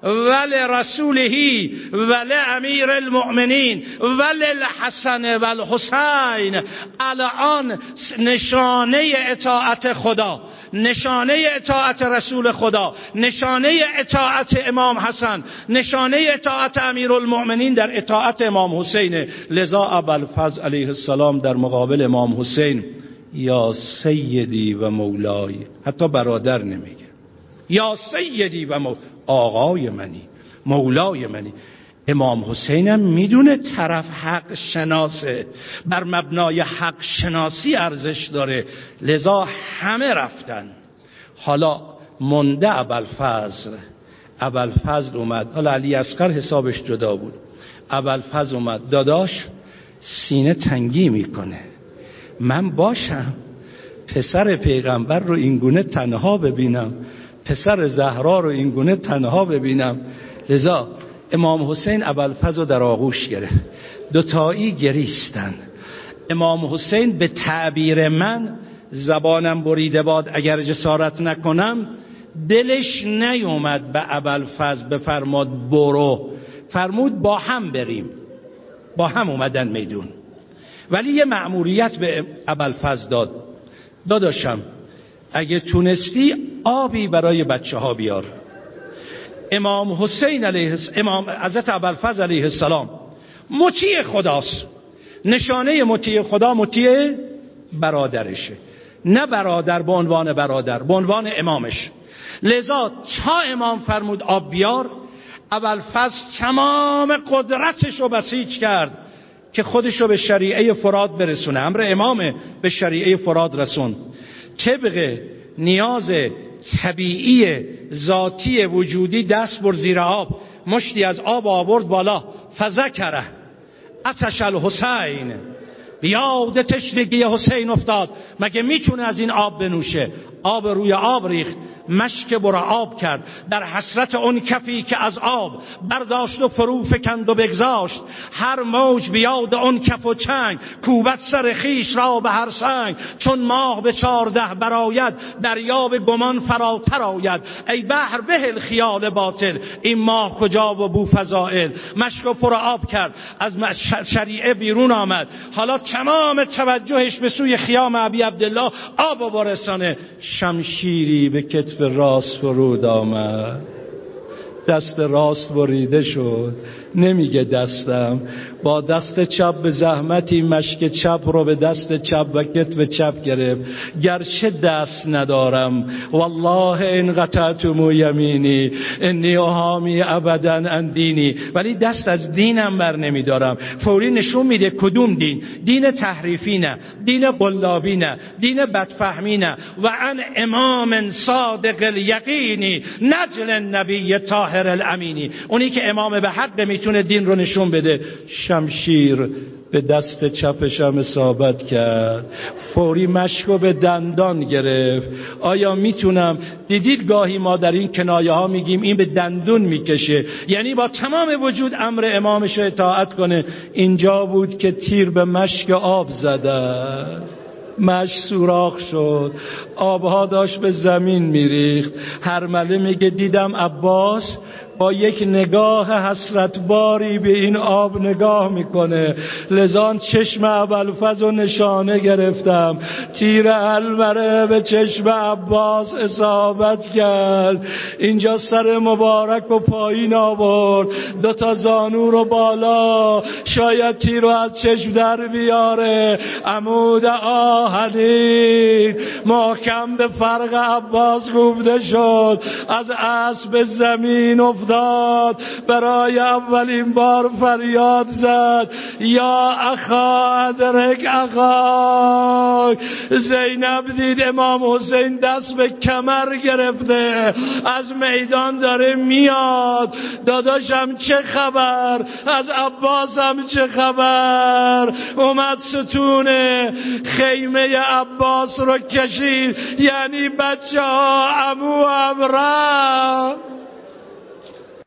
ول رسوله ول امیر المؤمنین ول الحسن و الحسین. الان نشانه اطاعت خدا نشانه اطاعت رسول خدا نشانه اطاعت امام حسن نشانه اطاعت امیر المؤمنین در اطاعت امام حسین. لذا ابوالفضل علیه السلام در مقابل امام حسین یا سیدی و مولای. حتی برادر نمیگه. یا سیدی و مولای. آقای منی مولای منی. امام حسینم می‌دونه طرف حق شناسه بر مبنای حق شناسی ارزش داره. لذا همه رفتن. حالا منده ابوالفضل. ابوالفضل اومد. حالا علی اسقر حسابش جدا بود. ابوالفضل اومد. داداش سینه تنگی می‌کنه. من باشم. پسر پیغمبر رو اینگونه تنها ببینم. پسر زهرا رو اینگونه تنها ببینم. لذا امام حسین ابوالفضل در آغوش گرفت. دوتایی گریستن. امام حسین به تعبیر من زبانم بریده باد اگر جسارت نکنم دلش نیومد به ابوالفضل بفرماد برو. فرمود با هم بریم. با هم اومدن میدون. ولی یه مأموریت به ابوالفضل داد. داداشم اگه تونستی آبی برای بچه ها بیار. امام حسین علیه امام حضرت ابوالفضل علیه السلام. مطیع خداست. نشانه مطیع خدا مطیع برادرشه نه برادر به عنوان برادر به عنوان امامش. لذا تا امام فرمود آب بیار اول تمام قدرتش رو بسیج کرد که خودش رو به شریعه فراد برسونه. امر امامه به شریعه فراد رسون. طبق نیاز طبیعی ذاتی وجودی دست بر زیر آب. مشتی از آب آورد بالا. فذکره. اتش الحسین. بیاد تشنگی حسین افتاد. مگه می‌تونه از این آب بنوشه؟ آب روی آب ریخت. مشک برا آب کرد. در حسرت اون کفی که از آب برداشت و فرو فکند و بگذاشت. هر موج بیاد اون کف و چنگ. کوبت سر خیش را به هر سنگ. چون ماه به چارده براید دریا به گمان فراتر آید. ای بحر بهل خیال باطل. این ماه کجا و بو فضائل مشک و پر آب کرد. از شریعه بیرون آمد. حالا تمام توجهش به سوی خیام عبی عبدالله آب و برسانه شمشیری به کتف راست فرود آمد. دست راست بریده شد. نمیگه دستم. با دست چپ به زحمتی مشک چپ رو به دست چپ و کتف چپ گرفت. گرچه دست ندارم. والله این قطعتم یمینی. انی اهامی ابدا اندینی ولی دست از دینم بر نمیدارم. فوری نشون میده کدوم دین. دین تحریفی نه. دین قلابی نه. دین بدفهمی نه. و ان امام صادق الیقینی. نجل النبی طاهر الامینی. اونی که امام به حق می‌تونه دین رو نشون بده. شمشیر به دست چپشم اصابت کرد. فوری مشکو به دندان گرفت. آیا می‌تونم؟ دیدید گاهی ما در این کنایه ها میگیم این به دندون می‌کشه. یعنی با تمام وجود امر امامش رو اطاعت کنه. اینجا بود که تیر به مشک آب زده مش سوراخ شد. آبها داشت به زمین میریخت. هرمله میگه دیدم عباس با یک نگاه حسرتباری به این آب نگاه می‌کنه. لذان چشم ابوالفضل و نشانه گرفتم. تیر البره به چشم عباس اصابت کرد. اینجا سر مبارک و پایین آورد. دو تا زانو رو بالا. شاید تیر رو از چشم در بیاره. عمود آهنین محکم به فرق عباس گفته شد. از اسب زمین افتاد. افتاد برای اولین بار فریاد زد. یا اخا ادرک اخا. زینب دید امام حسین دست به کمر گرفته. از میدان داره میاد. داداشم چه خبر؟ از عباسم چه خبر؟ اومد ستون خیمه عباس رو کشید. یعنی بچه ها امو هم